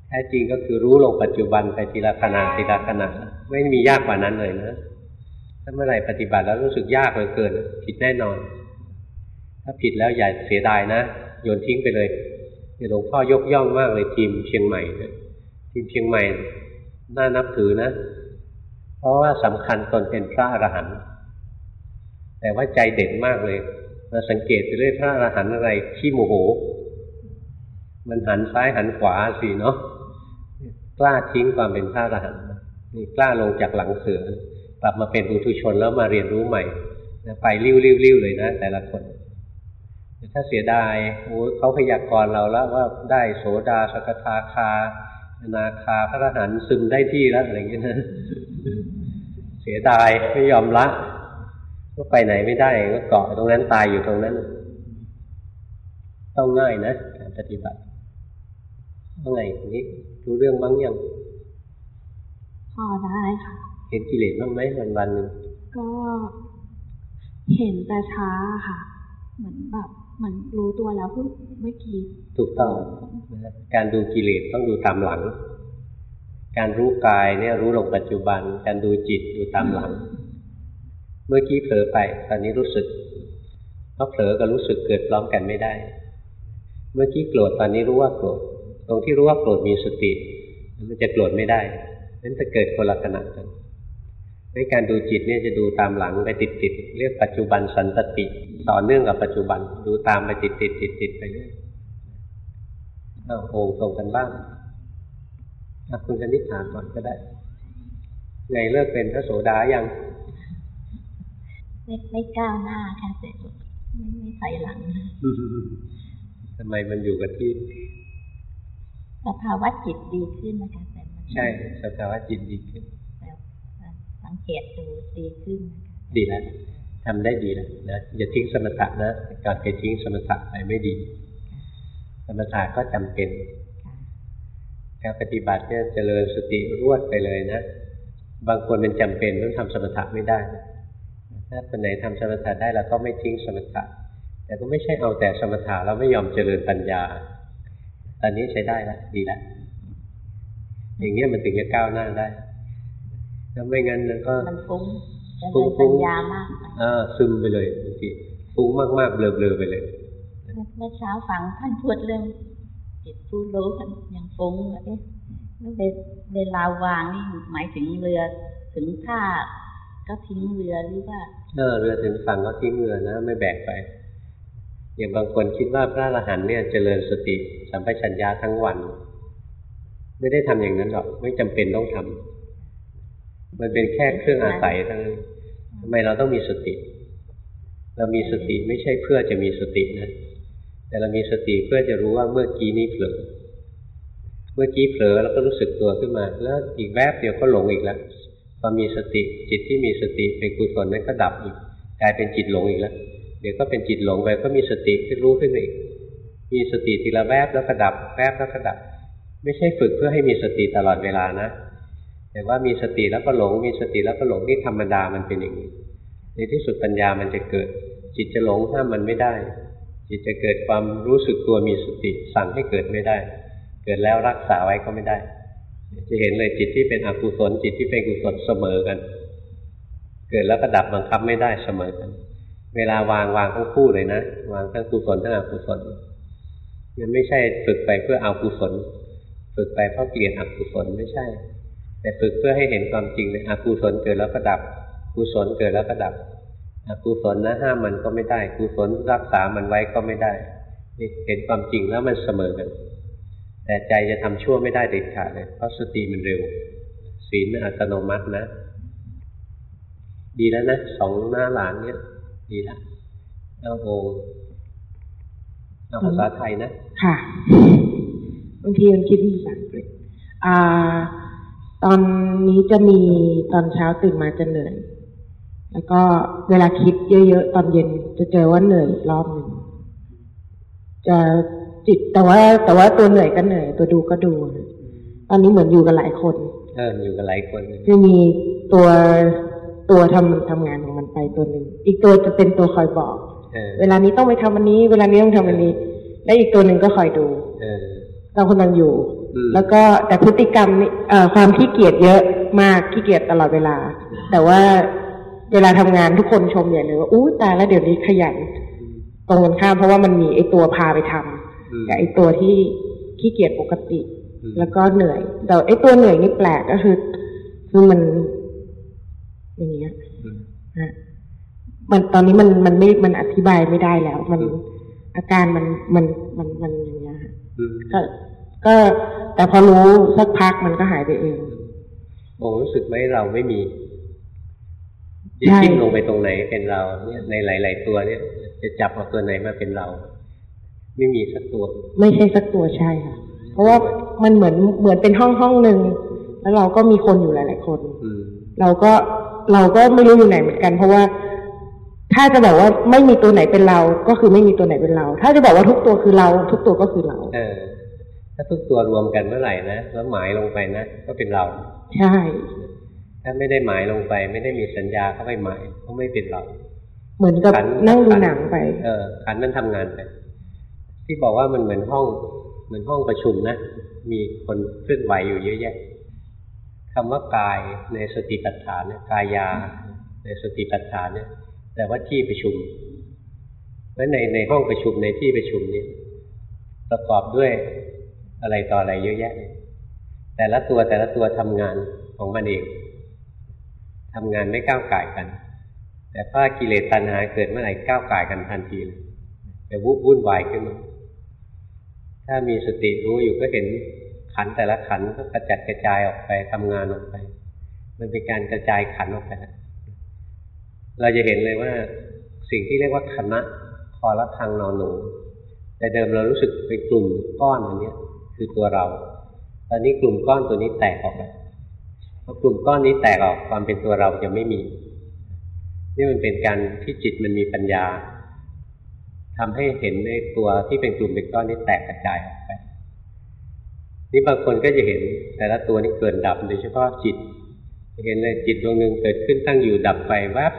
แท้จริงก็คือรู้ลงปัจจุบันไปทีละขณะทีละขณะไม่มียากกว่านั้นเลยนะถ้าเมื่อไหร่ปฏิบัติแล้วรู้สึกยากเหลือเกิน ผิดแน่นอน ถ้าผิดแล้วอย่าเสียดายนะโยนทิ้งไปเลยหลวงพ่อยกย่องมากเลยทีมเชียงใหม่ทีมเชียงใหม่น่านับถือนะ เพราะว่าสำคัญตนเป็นพระอรหันต์ แต่ว่าใจเด่นมากเลยมาสังเกตไปเรื่อยพระอรหันต์อะไรขี้โมโห มันหันซ้ายหันขวาสิเนาะกล้าทิ้งความเป็นพระอรหันต์นี่กล้าลงจากหลังเสือกลับมาเป็นบุตุชนแล้วมาเรียนรู้ใหม่ไปริ้วริ้วริ้วเลยนะ แต่ละคนถ้าเสียดายโอ้เขาพยากรณ์เราแล้วว่าได้โสดาสกทาคานาคาพระอรหันต์ซึมได้ที่แล้วอะไรอย่างเงี้ยนะเสียดายไม่ยอมละ ก็ไปไหนไม่ได้ก็เกาะตรงนั้นตายอยู่ตรงนั้น ต้องง่ายนะการปฏิบัติว่าไงนี้รู้เรื่องบ้างยังพอได้ค่ะ เห็นกิเลสบ้างไหมวันวันหนึ่งก็เห็นแต่ช้าค่ะ เหมือนแบบเหมือนรู้ตัวแล้วเพิ่งเมื่อกี้ถูกต้องการดูกิเลสต้องดูตามหลัง การรู้กายเนี่ยรู้ลงปัจจุบัน การดูจิตดูตามหลัง เมื่อกี้เผลอไป ตอนนี้รู้สึกเพราะเผลอกับรู้สึกเกิดพร้อมกันไม่ได้ เมื่อกี้โกรธตอนนี้รู้ว่าโกรธตรงที่รู้ว่าโกรธมีสติมันจะโกรธไม่ได้นั้นจะเกิดคนละขณะกันในการดูจิตเนี่ยจะดูตามหลังไปติดติดเรียกปัจจุบันสันตติต่อเนื่องกับปัจจุบัน ดูตามไปติดติดติดติดไปเรื่อยอ้าโอ่งส่งกันบ้างคุณคณิษฐานก่อนก็ได้ไงเลิกเป็นพระโสดายัง ไม่ไม่ก้าวหน้าค่ะแต่ไม่ไม่ถอยหลังทำไมมันอยู่กับที่สภาวะจิตดีขึ้นนะคะแต่มันใช่สภาวะจิตดีขึ้นสังเกตดูดีขึ้นนะคะดีแล้วทำได้ดีแล้วนะอย่าทิ้งสมถะนะการไปทิ้งสมถะไปไม่ดี สมถะก็จำเป็นการปฏิบัติเนี่ยเจริญสติรวดไปเลยนะ บางคนมันจำเป็นต้องทำสมถะไม่ได้นะ ถ้าคนไหนทำสมถะได้เราก็ไม่ทิ้งสมถะ แต่ก็ไม่ใช่เอาแต่สมถะแล้วไม่ยอมเจริญปัญญา ตอนนี้ใช้ได้แล้วดีแล้วอย่างเงี้ยมันถึงจะก้าวหน้าได้ถ้าไม่งั้นมันก็มันฟุ้งจะฟุ้เดิงนๆปัญญามากไปอ่าซึมไปเลยบางทีฟุ้งมากๆเบลอๆไปเลยเมื่อเช้าฟังท่านพูดเรื่องจิตผู้รู้กันยังฟุ้งเอ๊ะแล้วเวลาวางนี่หมายถึงเรือถึงท่าก็ทิ้งเรือหรือว่า เออเรือถึงฝั่งก็ทิ้งเรือนะ ไม่แบกไป อย่างบางคนคิดว่าพระอรหันต์เนี่ยเจริญสติสัมปชัญญะทั้งวัน ไม่ได้ทำอย่างนั้นหรอก ไม่จำเป็นต้องทำมันเป็นแค่เครื่องอาศัยเท่านั้นทำไมเราต้องมีสติ เรามีสติไม่ใช่เพื่อจะมีสตินะ แต่เรามีสติเพื่อจะรู้ว่าเมื่อกี้นี้เผลอเมื่อกี้เผลอแล้วก็รู้สึกตัวขึ้นมา แล้วอีกแวบเดียวก็หลงอีกแล้ว พอมีสติจิตที่มีสติเป็นกุศลนั้นก็ดับอีกกลายเป็นจิตหลงอีกแล้วเดี๋ยวก็เป็นจิตหลงไปก็มีสติที่รู้ขึ้นมาอีกมีสติทีละแวบแล้วก็ดับแวบแล้วก็ดับ ไม่ใช่ฝึกเพื่อให้มีสติตลอดเวลานะ แต่ว่ามีสติแล้วก็หลง มีสติแล้วก็หลงนี่ธรรมดามันเป็นอย่างนี้ในที่สุดปัญญามันจะเกิด จิตจะหลงห้ามมันไม่ได้ จิตจะเกิดความรู้สึกตัวมีสติสั่งให้เกิดไม่ได้ เกิดแล้วรักษาไว้ก็ไม่ได้ จะเห็นเลยจิตที่เป็นอกุศลจิตที่เป็นกุศลเสมอกัน เกิดแล้วก็ดับบังคับไม่ได้เสมอกัน เวลาวางวางทั้งคู่เลยนะวางทั้งกุศลทั้งอกุศลมันไม่ใช่ฝึกไปเพื่อเอากุศล ฝึกไปเพราะเกลียดอกุศลไม่ใช่ แต่ฝึกเพื่อให้เห็นความจริงเลยอกุศลเกิดแล้วก็ดับกุศลเกิดแล้วก็ดับอกุศลนะห้ามมันก็ไม่ได้กุศลรักษามันไว้ก็ไม่ได้นี่เห็นความจริงแล้วมันเสมอกัน แต่ใจจะทำชั่วไม่ได้เด็ดขาดเลยเพราะสติมันเร็ว ศีลอัตโนมัตินะ ดีแล้วนะสองหน้าหลานเนี่ย ดีแล้วเอาโงเอาภาษาไทยนะ ค่ะบางทีมันคิดภาษาอังกฤษอ่า ตอนนี้จะมีตอนเช้าตื่นมาจะเหนื่อย แล้วก็เวลาคิดเยอะๆ ตอนเย็นจะเจอว่าเหนื่อยอีกรอบหนึ่งจะ จิตแต่ว่า แต่ว่าตัวเหนื่อยก็เหนื่อย ตัวดูก็ดูตอนนี้เหมือนอยู่กับหลายคนเอออยู่กับหลายคนคือมีตัวตัวทำทำงานของมันไปตัวหนึ่งอีกตัวจะเป็นตัวคอยบอกเออเวลานี้ต้องไปทำอันนี้ เวลานี้ต้องทำอันนี้ และอีกตัวหนึ่งก็คอยดูเออเราคนนั้นอยู่อืมแล้วก็แต่พฤติกรรมนี่เอ่อความขี้เกียจเยอะมากขี้เกียจตลอดเวลา แต่ว่าเวลาทำงานทุกคนชมใหญ่เลยว่าอู้ตายแล้วเดี๋ยวนี้ขยันตรงกันข้ามเพราะว่ามันมีไอตัวพาไปทำอืม กับไอตัวที่ขี้เกียจปกติอืมแล้วก็เหนื่อย แต่ไอตัวเหนื่อยนี่แปลกก็คือ คือมัน อย่างเงี้ยอืมฮะมันตอนนี้มันมันไม่มันอธิบายไม่ได้แล้ว มันอืมอาการมันมันมันมันอย่างเงี้ยฮะอืมก็ก็แต่พอรู้สักพักมันก็หายไปเองโอ้รู้สึกไหมเราไม่มีใช่จิ้มลงไปตรงไหนเป็นเราเนี่ยในหลาย ๆ ตัวเนี่ย จะจับเอาตัวไหนมาเป็นเรา ไม่มีสักตัว ไม่ใช่สักตัวใช่ค่ะ เพราะว่ามันเหมือนเหมือนเป็นห้องห้องหนึ่งแล้วเราก็มีคนอยู่หลาย ๆ คนอืมเราก็เราก็ไม่รู้อยู่ไหนเหมือนกัน เพราะว่า ถ้าจะบอกว่าไม่มีตัวไหนเป็นเรา ก็คือไม่มีตัวไหนเป็นเรา ถ้าจะบอกว่าทุกตัวคือเรา ทุกตัวก็คือเรา เออ ถ้าทุกตัวรวมกันเมื่อไหร่นะแล้วหมายลงไปนะก็เป็นเรา ใช่ ถ้าไม่ได้หมายลงไป ไม่ได้มีสัญญาเข้าไปหมายก็ไม่เป็นเรา เหมือนกับขันั่งดูหนังไป เออขันมันทำงานไป ที่บอกว่ามันเหมือนห้องเหมือนห้องประชุมนะ มีคนเคลื่อนไหวอยู่เยอะแยะคำว่ากายในสติปัฏฐานเนี่ยกายา ในสติปัฏฐานเนี่ยแต่ว่าที่ประชุมและในในห้องประชุมในที่ประชุมนี้ประกอบด้วยอะไรต่ออะไรเยอะแยะแต่ละตัวแต่ละตัวทำงานของมันเองทำงานไม่ก้าวไก่กัน แต่ถ้ากิเลสตัณหาเกิดเมื่อไหร่ก้าวไก่กันทันทีเลยจะวุ่นวายขึ้นมา ถ้ามีสติรู้อยู่ก็เห็นขันแต่ละขันก็กระจัดกระจายออกไปทำงานออกไป มันเป็นการกระจายขันออกไปเราจะเห็นเลยว่า สิ่งที่เรียกว่าคณะคอละคังนอนหนู แต่เดิมเรารู้สึกเป็นกลุ่มก้อนอันนี้ยคือตัวเรา ตอนนี้กลุ่มก้อนตัวนี้แตกออกไปพอกลุ่มก้อนนี้แตกออกความเป็นตัวเราจะไม่มี นี่มันเป็นการที่จิตมันมีปัญญา ทำให้เห็นในตัวที่เป็นกลุ่มเป็นก้อนนี้แตกกระจายออกไปนี่บางคนก็จะเห็นแต่ละตัวนี้เกิดดับโดยเฉพาะจิตเห็นเลยจิตดวงหนึ่งเกิดขึ้นตั้งอยู่ดับไปแวบ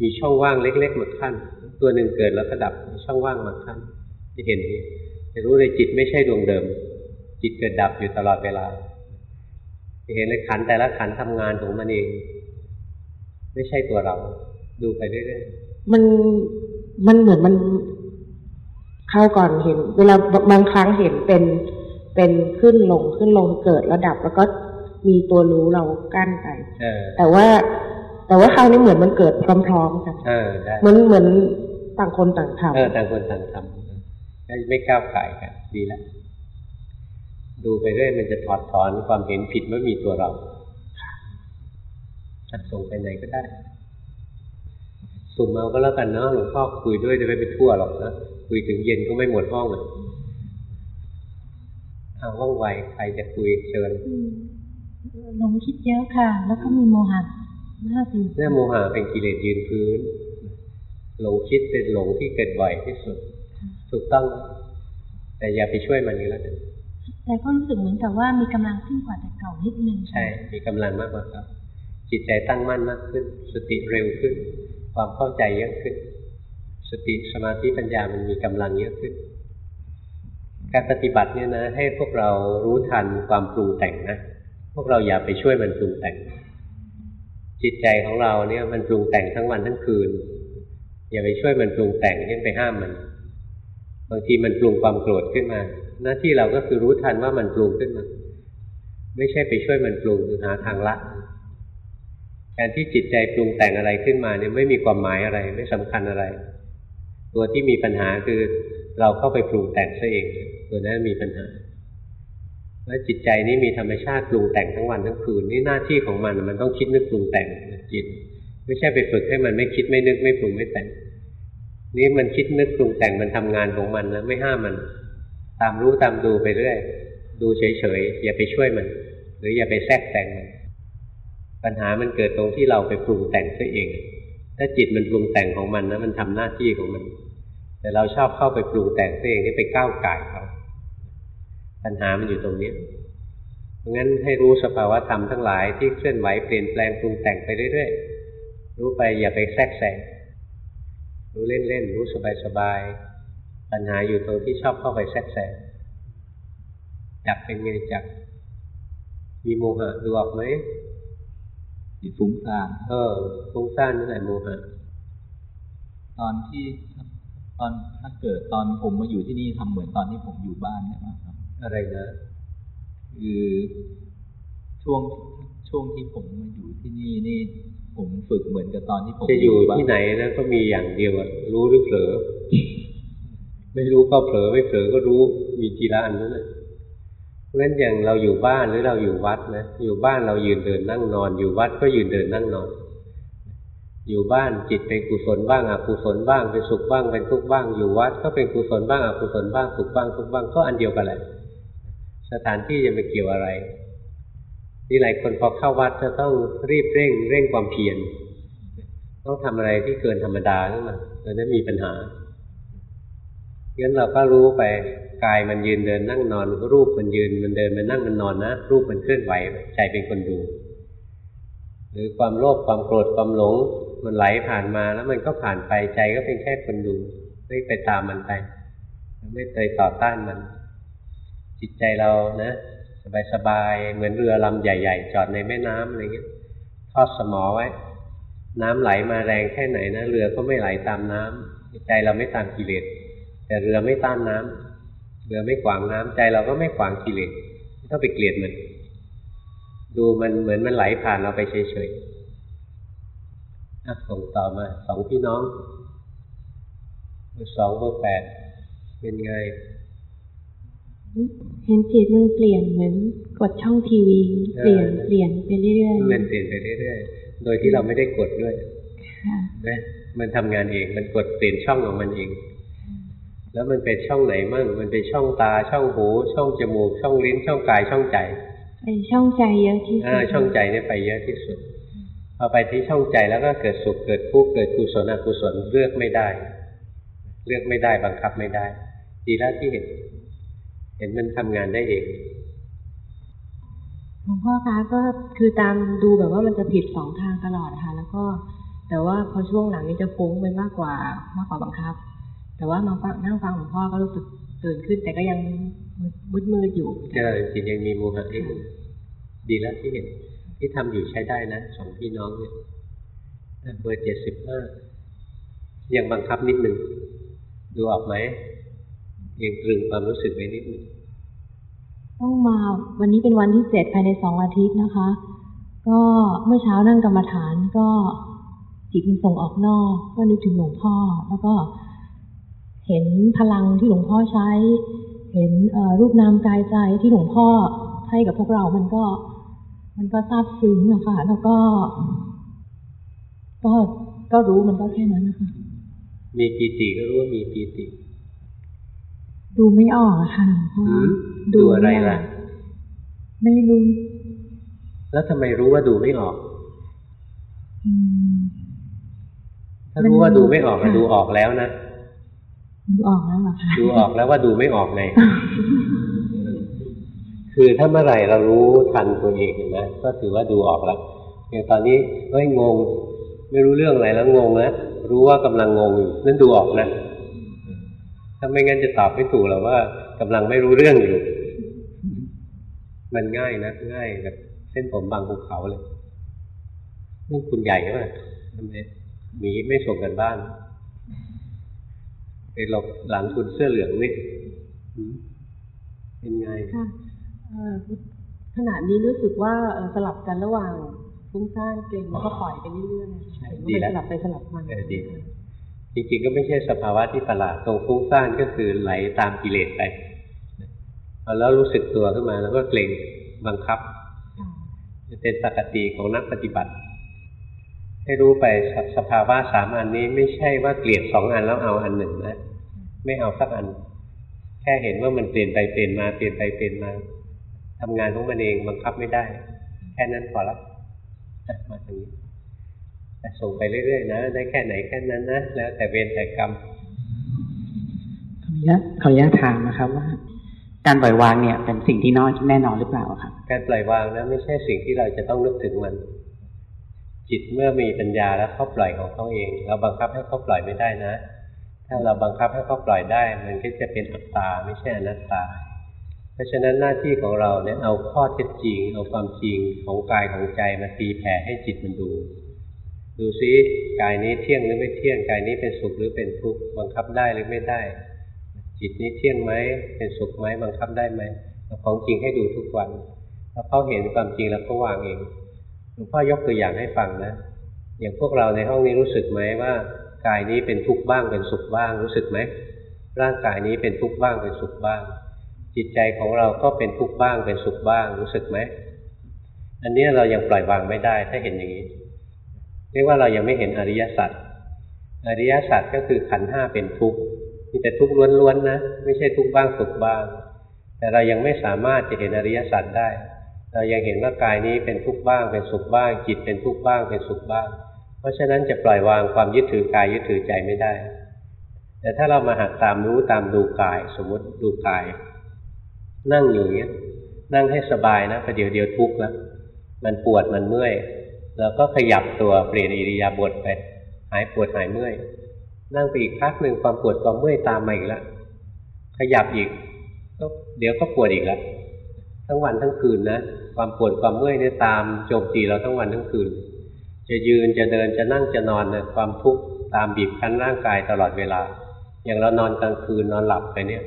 มีช่องว่างเล็ก ๆ มาขั้น ตัวหนึ่งเกิดแล้วก็ดับมีช่องว่างมาขั้นจะเห็นนี้จะรู้เลยจิตไม่ใช่ดวงเดิม จิตเกิดดับอยู่ตลอดเวลาจะเห็นเลยขันแต่ละขันธ์ทำงานของมันเอง ไม่ใช่ตัวเรา ดูไปเรื่อยๆมันมันเหมือนมัน เข้าก่อนเห็น เวลาบางครั้งเห็นเป็นเป็นขึ้นลงขึ้นลงเกิดระดับแล้วก็มีตัวรู้เรากั้นไปๆเออแต่ว่า แต่ว่าคราวนี้เหมือนมันเกิดพร้อมๆกันเออได้เหมือนเหมือนต่างคนต่างทำเออต่างคนต่างทำไม่ไม่ก้าวไก่ายกันดีแล้วดูไปเรื่อยมันจะถอดถอนความเห็นผิดว่ามีตัวเราจะส่งไปไหนก็ได้ สุ่มเอาก็แล้วกันเนาะหลวงพ่อคุยด้วยจะไม่ไปทั่วหรอกนะ คุยถึงเย็นก็ไม่หมดห้องอะเอาว่องไวใครจะคุยเชิญหลงคิดเยอะค่ะ แล้วก็มีโมหะมากอยู่เรื่องโมหะเป็นกิเลสยืนพื้นหลงคิดเป็นหลงที่เกิดบ่อยที่สุด ถูกต้องนะแต่อย่าไปช่วยมันนี้แล้วกันแต่ก็รู้สึกเหมือนกับว่ามีกำลังขึ้นกว่าแต่เก่านิดนึงใช่ มีกำลังมากกว่าครับ จิตใจตั้งมั่นมากขึ้น สติเร็วขึ้น ความเข้าใจเยอะขึ้น สติสมาธิปัญญามันมีกำลังเยอะขึ้น การปฏิบัติเนี่ยนะ ให้พวกเรารู้ทันความปรุงแต่งนะ พวกเราอย่าไปช่วยมันปรุงแต่ง จิตใจของเราเนี่ยมันปรุงแต่งทั้งวันทั้งคืน อย่าไปช่วยมันปรุงแต่งเช่นไปห้ามมัน บางทีมันปรุงความโกรธขึ้นมา หน้าที่เราก็คือรู้ทันว่ามันปรุงขึ้นมา ไม่ใช่ไปช่วยมันปรุงหรือหาทางละการที่จิตใจปรุงแต่งอะไรขึ้นมาเนี่ยไม่มีความหมายอะไร ไม่สำคัญอะไร ตัวที่มีปัญหาคือเราเข้าไปปรุงแต่งซะเอง ตัวนั้นมีปัญหา และจิตใจนี่มีธรรมชาติปรุงแต่งทั้งวันทั้งคืนนี่หน้าที่ของมันมันต้องคิดนึกปรุงแต่งจิต ไม่ใช่ไปฝึกให้มันไม่คิดไม่นึกไม่ปรุงไม่แต่ง นี่มันคิดนึกปรุงแต่งมันทำงานของมันนะไม่ห้ามมัน ตามรู้ตามดูไปเรื่อยดูเฉยๆอย่าไปช่วยมัน หรืออย่าไปแทรกแต่งมันปัญหามันเกิดตรงที่เราไปปรุงแต่งซะเอง ถ้าจิตมันปรุงแต่งของมันนะมันทำหน้าที่ของมัน แต่เราชอบเข้าไปปรุงแต่งตัวเองนี่ไปก้าวไก่ายเขาปัญหามันอยู่ตรงนี้เพราะงั้นให้รู้สภาวะธรรมทั้งหลายที่เคลื่อนไหวเปลี่ยนแปลงปรุงแต่งไปเรื่อยๆรู้ไปอย่าไปแทรกแซงรู้เล่นๆรู้สบายๆปัญหาอยู่ตรงที่ชอบเข้าไปแทรกแซงจับเป็นไงจับมีโมหะดูออกไหมจิตฟุ้งซ่านเออฟุ้งซ่านนั่นแหละโมหะตอนที่ ตอนถ้าเกิดตอนผมมาอยู่ที่นี่ทำเหมือนตอนที่ผมอยู่บ้านเนี่ยครับ อะไรนะคือช่วงช่วงที่ผมมาอยู่ที่นี่นี่ ผมฝึกเหมือนกับตอนที่ผมจะอยู่บ้านที่ไหนนะก็มีอย่างเดียวอะรู้หรือเผลอไม่รู้ก็เผลอไม่เผลอก็รู้มีกีฬาอันนั้นนะเพราะฉะนั้นอย่างเราอยู่บ้านหรือเราอยู่วัดนะอยู่บ้านเรายืนเดินนั่งนอน อยู่วัดก็ยืนเดินนั่งนอน อยู่บ้านจิตเป็นกุศลบ้างอกุศลบ้างเป็นสุขบ้างเป็นทุกข์บ้างอยู่วัด ก็เป็นกุศลบ้างอกุศลบ้างสุขบ้างทุกข์บ้างก็อันเดียวกันแหละสถานที่จะไปเกี่ยวอะไรนี่หลายคนพอเข้าวัดจะต้องรีบเร่ง เร่งความเพียรต้องทำอะไรที่เกินธรรมดาขึ้นมาเราจะมีปัญหางั้นเราก็รู้ไปกายมันยืนเดินนั่งนอน รูปมันยืนมันเดินมันนั่งมันนอนนะรูปมันเคลื่อนไหวใจเป็นคนดู หรือความโลภความโกรธความหลง มันไหลผ่านมาแล้วมันก็ผ่านไปใจก็เป็นแค่คนดูไม่ไปตามมันไป ไม่ไปต่อต้านมัน จิตใจเรานะสบายๆเหมือนเรือลำใหญ่ ๆ จอดในแม่น้ำอะไรเงี้ยทอดสมอไว้ น้ำไหลมาแรงแค่ไหนนะเรือก็ไม่ไหลตามน้ำใจเราไม่ตามกิเลสแต่เรือไม่ต้านน้ำเรือไม่ขวางน้ำใจเราก็ไม่ขวางกิเลสไม่ต้องไปเกลียดมันดูมันเหมือนมันไหลผ่านเราไปเฉยๆ ส่งต่อมาสองพี่น้องเบอร์สองเบอร์แปดเป็นไง เห็นจิตมันเปลี่ยนเหมือนกดช่องทีวี เปลี่ยนเออเปลี่ยนไปเรื่อยมันเปลี่ยนไปเรื่อยๆ โดยที่เราไม่ได้กดด้วยๆค่ะนะมันทำงานเองมันกดเปลี่ยนช่องของมันเอง แล้วมันเป็นช่องไหนมั่งมันเป็นช่องตาช่องหูช่องจมูก ช่องลิ้นช่องกายช่องใจไปช่องใจเยอะที่สุอ่าดช่องใจเนี่ยไปเยอะที่สุด พอไปที่ช่องใจแล้วก็เกิดสุขเกิดทุกข์เกิดกุศลอกุศลเลือกไม่ได้ เลือกไม่ได้บังคับไม่ได้ ดีแล้วที่เห็น เห็นมันทำงานได้เองหลวงพ่อคะก็คือตามดูแบบว่ามันจะผิดสองทางตลอดค่ะ แล้วก็ แต่ว่าพอช่วงหลังนี้จะฟุ้งไปมากกว่ามากกว่าบังคับ แต่ว่ามาฟังนั่งฟังหลวงพ่อก็รู้สึกตื่นขึ้น แต่ก็ยังมืดมืดๆอยู่เออจิตยังมีโมหะอยู่ดีแล้วที่เห็น ที่ทำอยู่ใช้ได้นะสองพี่น้องเนี่ยเบอร์เจ็ดสิบห้ายังบังคับนิดหนึ่งดูออกไหมยังตรึงความรู้สึกไว้นิดหนึ่งต้องมาวันนี้เป็นวันที่เจ็ดภายในสองอาทิตย์นะคะ ก็เมื่อเช้านั่งกรรมฐานก็จิตมันส่งออกนอกก็นึกถึงหลวงพ่อ แล้วก็เห็นพลังที่หลวงพ่อใช้ เห็นรูปนามกายใจที่หลวงพ่อให้กับพวกเรา มันก็ มันก็ซาบซึ้งนะคะ แล้วก็ ก็ก็รู้มันก็แค่นั้นนะคะมีปีติก็รู้ว่ามีปีติ ดูไม่ออกอะค่ะหลวงพ่อหืมดูอะไรล่ะ ไม่รู้ แล้วทำไมรู้ว่าดูไม่ออกอืมถ้ารู้ว่าดูไม่ออกก็ค่ะดูออกแล้วนะดูออกแล้วเหรอคะดูออกแล้วว่าดูไม่ออกไง คือถ้าเมื่อไหร่เรารู้ทันตัวเองนะก็ถือว่าดูออกแล้วอย่างตอนนี้เฮ้ยงง ไม่รู้เรื่องอะไรแล้วงงแล้วรู้ว่ากำลังงงอยู่นั่นดูออกนะถ้าไม่งั้นจะตอบไม่ถูกหรอกว่ากำลังไม่รู้เรื่องอยู่ มันง่ายนะง่ายแบบเส้นผมบางภูเขาเลยนี่คุณใหญ่ป่ะทำไมหมีไม่ส่งกันบ้านไปหลบหลังคุณเสื้อเหลืองนี่เป็นไงค่ะ ขณะนี้รู้สึกว่าเอ่อสลับกันระหว่างฟุ้งซ่านเกร็งแล้วก็ปล่อยไปเรื่อยๆใช่เห็นดีว่าแล้วเป็นสลับไปสลับมาเออดีจริงๆก็ไม่ใช่สภาวะที่ประหลาดตรงฟุ้งซ่านก็คือไหลตามกิเลสไปพอแล้วรู้สึกตัวขึ้นมาแล้วก็เกร็งบังคับค่ะจะเป็นปกติของนักปฏิบัติ ให้รู้ไปสสภาวะสามอันนี้ไม่ใช่ว่าเกลียดสองอันแล้วเอาอันหนึ่งนะไม่เอาสักอัน แค่เห็นว่ามันเปลี่ยนไปเปลี่ยนมาเปลี่ยนไปเปลี่ยนมา ทำงานของมันเองบังคับไม่ได้ แค่นั้นพอละอะมาตรงนี้ไปส่งไปเรื่อยๆนะได้แค่ไหนแค่นั้นนะแล้วแต่เวรแต่กรรมขออนุญาตขออนุญาตถามนะครับว่า การปล่อยวางเนี่ยเป็นสิ่งที่น้อยแน่นอนหรือเปล่าครับการปล่อยวางนะไม่ใช่สิ่งที่เราจะต้องนึกถึงมัน จิตเมื่อมีปัญญาแล้วเขาปล่อยของเขาเอง เราบังคับให้เขาปล่อยไม่ได้นะ ถ้าเราบังคับให้เขาปล่อยได้ มันก็จะเป็นอัตตาไม่ใช่อนัตตา เพราะฉะนั้นหน้าที่ของเราเนี่ยเอาข้อเท็จจริง เอาความจริงของกายของใจมาตีแผ่ให้จิตมันดู ดูซิกายนี้เที่ยงหรือไม่เที่ยงกายนี้เป็นสุขหรือเป็นทุกข์บังคับได้หรือไม่ได้ จิตนี้เที่ยงไหมเป็นสุขไหมบังคับได้ไหมเอาของจริงให้ดูทุกวันแล้วเขาเห็นความจริงแล้วก็วางเองหลวงพ่อยกตัวอย่างให้ฟังนะ อย่างพวกเราในห้องนี้รู้สึกไหมว่ากายนี้เป็นทุกข์บ้างเป็นสุขบ้างรู้สึกไหมร่างกายนี้เป็นทุกข์บ้างเป็นสุขบ้าง จิตใจของเราก็เป็นทุกข์บ้างเป็นสุขบ้างรู้สึกไหมอันนี้เรายังปล่อยวางไม่ได้ ถ้าเห็นอย่างนี้เรียกว่าเรายังไม่เห็นอริยสัจอริยสัจก็คือขันห้าเป็นทุกข์มีแต่ทุกข์ล้วนๆนะไม่ใช่ทุกข์บ้างสุขบ้าง แต่เรายังไม่สามารถจะเห็นอริยสัจได้ เรายังเห็นว่ากายนี้เป็นทุกข์บ้างเป็นสุขบ้าง จิตเป็นทุกข์บ้างเป็นสุขบ้าง เพราะฉะนั้นจะปล่อยวางความยึดถือกายยึดถือใจไม่ได้ แต่ถ้าเรามาหัดตามรู้ตามดูกาย สมมติดูกาย นั่งอยู่เงี้ยนั่งให้สบายนะประเดี๋ยวเดียวทุกข์ล้วมันปวดมันเมื่อยเราก็ขยับตัวเปลี่ยนอิริยาบถไป หายปวดหายเมื่อยนั่งไปอีกพักหนึ่งความปวดความเมื่อยตามมาอีกแล้วขยับอีกก็เดี๋ยวก็ปวดอีกแล้วทั้งวันทั้งคืนนะความปวดความเมื่อยเนี่ยตามโจมตีเราทั้งวันทั้งคืน จะยืนจะเดินจะนั่งจะนอนเนี่ยความทุกข์ตามบีบคั้นร่างกายตลอดเวลา อย่างเรานอนกลางคืนนอนหลับไปเนี่ย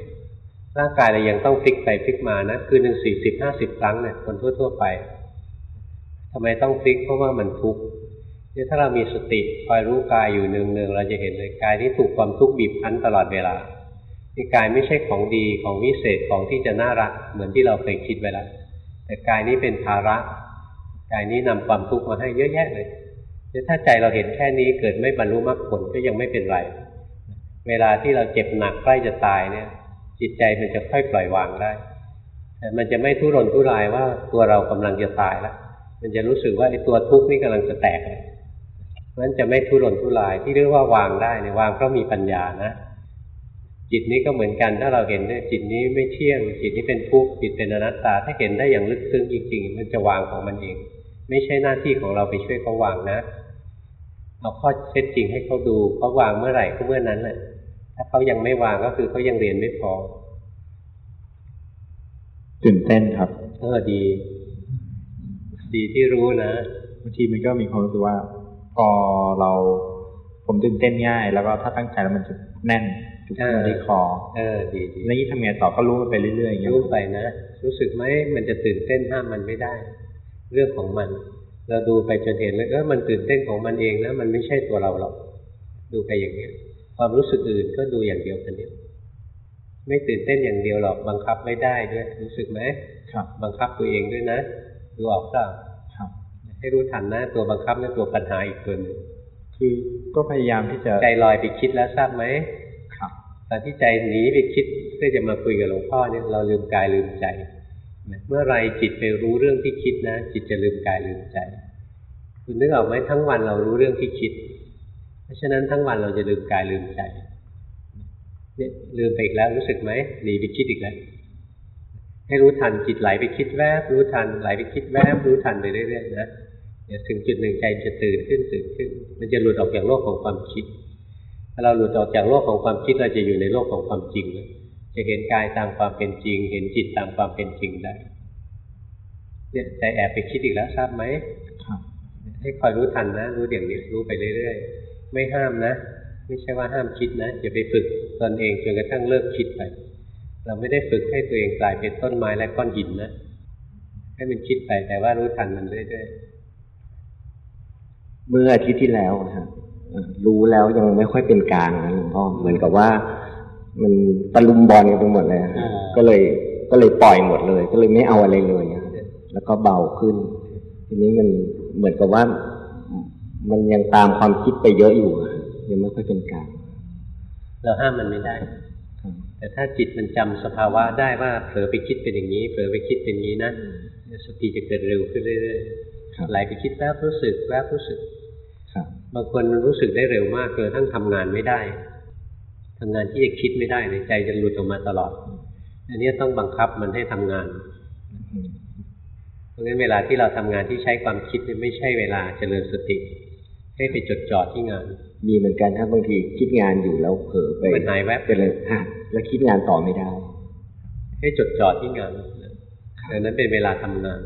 ร่างกายเรายังต้องพลิกไปพลิกมานะคืนหนึ่งสี่สิบห้าสิบครั้งเนี่ยคนทั่ว ๆ ไปทำไมต้องพลิกเพราะว่ามันทุกข์เนี่ยถ้าเรามีสติคอยรู้กายอยู่เนืองๆเราจะเห็นเลยกายที่ถูกความทุกข์บีบคั้นตลอดเวลาที่กายไม่ใช่ของดีของวิเศษของที่จะน่ารัก เหมือนที่เราเคยคิดไว้แล้วแต่กายนี้เป็นภาระกายนี้นำความทุกข์มาให้เยอะแยะเลยถ้าใจเราเห็นแค่นี้เกิดไม่บรรลุมรรคผลก็ยังไม่เป็นไร เวลาที่เราเจ็บหนักใกล้จะตายเนี่ย จิตใจมันจะค่อยปล่อยวางได้ แต่มันจะไม่ทุรนทุรายว่าตัวเรากำลังจะตายแล้วมันจะรู้สึกว่าไอ้ตัวทุกข์นี่กำลังจะแตกเลยเพราะฉะนั้นจะไม่ทุรนทุรายที่เรียกว่าวางได้เนี่ยวางเพราะมีปัญญานะ จิตนี้ก็เหมือนกันถ้าเราเห็นเนี่ยจิตนี้ไม่เที่ยง จิตนี้เป็นทุกข์จิตเป็นอนัตตา ถ้าเห็นได้อย่างลึกซึ้งจริงๆ มันจะวางของมันเอง ไม่ใช่หน้าที่ของเราไปช่วยเขาวางนะเอาข้อเท็จจริงให้เขาดูเขาวางเมื่อไหร่ก็เมื่อนั้นแหละ ถ้าเขายังไม่วางก็คือเขายังเรียนไม่พอ ตื่นเต้นครับเออดี ดีที่รู้นะบางทีมันก็มีความรู้สึกว่า พอเราผมตื่นเต้นง่าย แล้วก็ถ้าตั้งใจแล้วมันจะแน่นทุกเออที่คอ เออ ดีดีแล้วยิ่งทำงานต่อก็รู้ไปเรื่อยๆอย่างเงี้ยรู้ไปนะ รู้สึกไหมมันจะตื่นเต้นห้ามมันไม่ได้ เรื่องของมัน เราดูไปจนเห็นเลยเออมันตื่นเต้นของมันเองนะ มันไม่ใช่ตัวเราหรอก ดูไปอย่างเนี้ย ความรู้สึกอื่นก็ดูอย่างเดียวกันเนี้ยไม่ตื่นเต้นอย่างเดียวหรอกบังคับไม่ได้ด้วย รู้สึกไหมครับ บังคับตัวเองด้วยนะดูออกเปล่าครับ ให้รู้ทันนะตัวบังคับนั่นตัวปัญหาอีกตัวหนึงคือก็พยายามที่จะใจลอยไปคิดแล้วทราบไหมครับตอนที่ใจหนีไปคิดเพื่อจะมาคุยกับหลวงพ่อเนี่ยเราลืมกายลืมใจเมื่อไรจิตไปรู้เรื่องที่คิดนะ จิตจะลืมกายลืมใจ คุณนึกออกไหมทั้งวันเรารู้เรื่องที่คิดเพ ราะฉะนั้นทั้งวันเราจะลืมกายลืมใจเนี่ยลืมไปอีกแล้วรู้สึกไหมหนีไปคิดอีกแล้ว ให้รู้ทันจิตไหลไปคิดแวบ รู้ทันไหลไปคิดแวบ รู้ทันไปเรื่อยๆนะเดี๋ยวถึงจุดหนึ่งใจจะตื่นขึ้นตื่นขึ้น มันจะหลุดออกจากโลกของความคิดถ้าเราหลุดออกจากโลกของความคิดเราจะอยู่ในโลกของความจริงแล้วจะเห็นกายตามความเป็นจริง เห็นจิตตามความเป็นจริงได้ เนี่ยใจแอบไปคิดอีกแล้วทราบไหมครับให้คอยรู้ทันนะ รู้อย่างนี้รู้ไปเรื่อยๆ ไม่ห้ามนะ ไม่ใช่ว่าห้ามคิดนะอย่าไปฝึกตนเองจนกระทั่งเลิกคิดไป เราไม่ได้ฝึกให้ตัวเองกลายเป็นต้นไม้และก้อนหินนะ ให้มันคิดไปแต่ว่ารู้ทันมันเรื่อยเมื่ออาทิตย์ที่แล้วนะฮะเอ่อรู้แล้วยังไม่ค่อยเป็นกลางนะหลวงพ่อเหมือนกับว่า มันตะลุมบอลกันไปหมดเลยฮะก็เลยก็เลยปล่อยหมดเลย ก็เลยไม่เอาอะไรเลยอะแล้วก็เบาขึ้น ทีนี้มันเหมือนกับว่า มันยังตามความคิดไปเยอะอยู่อะยังไม่ค่อยเป็นกลางๆเราห้ามมันไม่ได้ครับแต่ถ้าจิตมันจำสภาวะได้ว่าเผลอไปคิดเป็นอย่างนี้เผลอไปคิดเป็นอย่างนี้นะสติจะเกิดเร็วขึ้นเรื่อยครับๆไหลไปคิดแวบรู้สึกแวบรู้สึกครับบางคนรู้สึกได้เร็วมากจนทั้งทำงานไม่ได้ทำงานที่จะคิดไม่ได้ในใจจะหลุดออกมาตลอด อันนี้ต้องบังคับมันให้ทำงานเพราะงั้นเวลาที่เราทำงานที่ใช้ความคิดไม่ใช่เวลาเจริญสติ ให้ไปจดจ่อที่งาน มีเหมือนกันถ้าบางทีคิดงานอยู่แล้วเผลอไปมันหายแวบไปเลยฮะแล้วคิดงานต่อไม่ได้ ให้จดจ่อที่งานดังนั้นเป็นเวลาทำงาน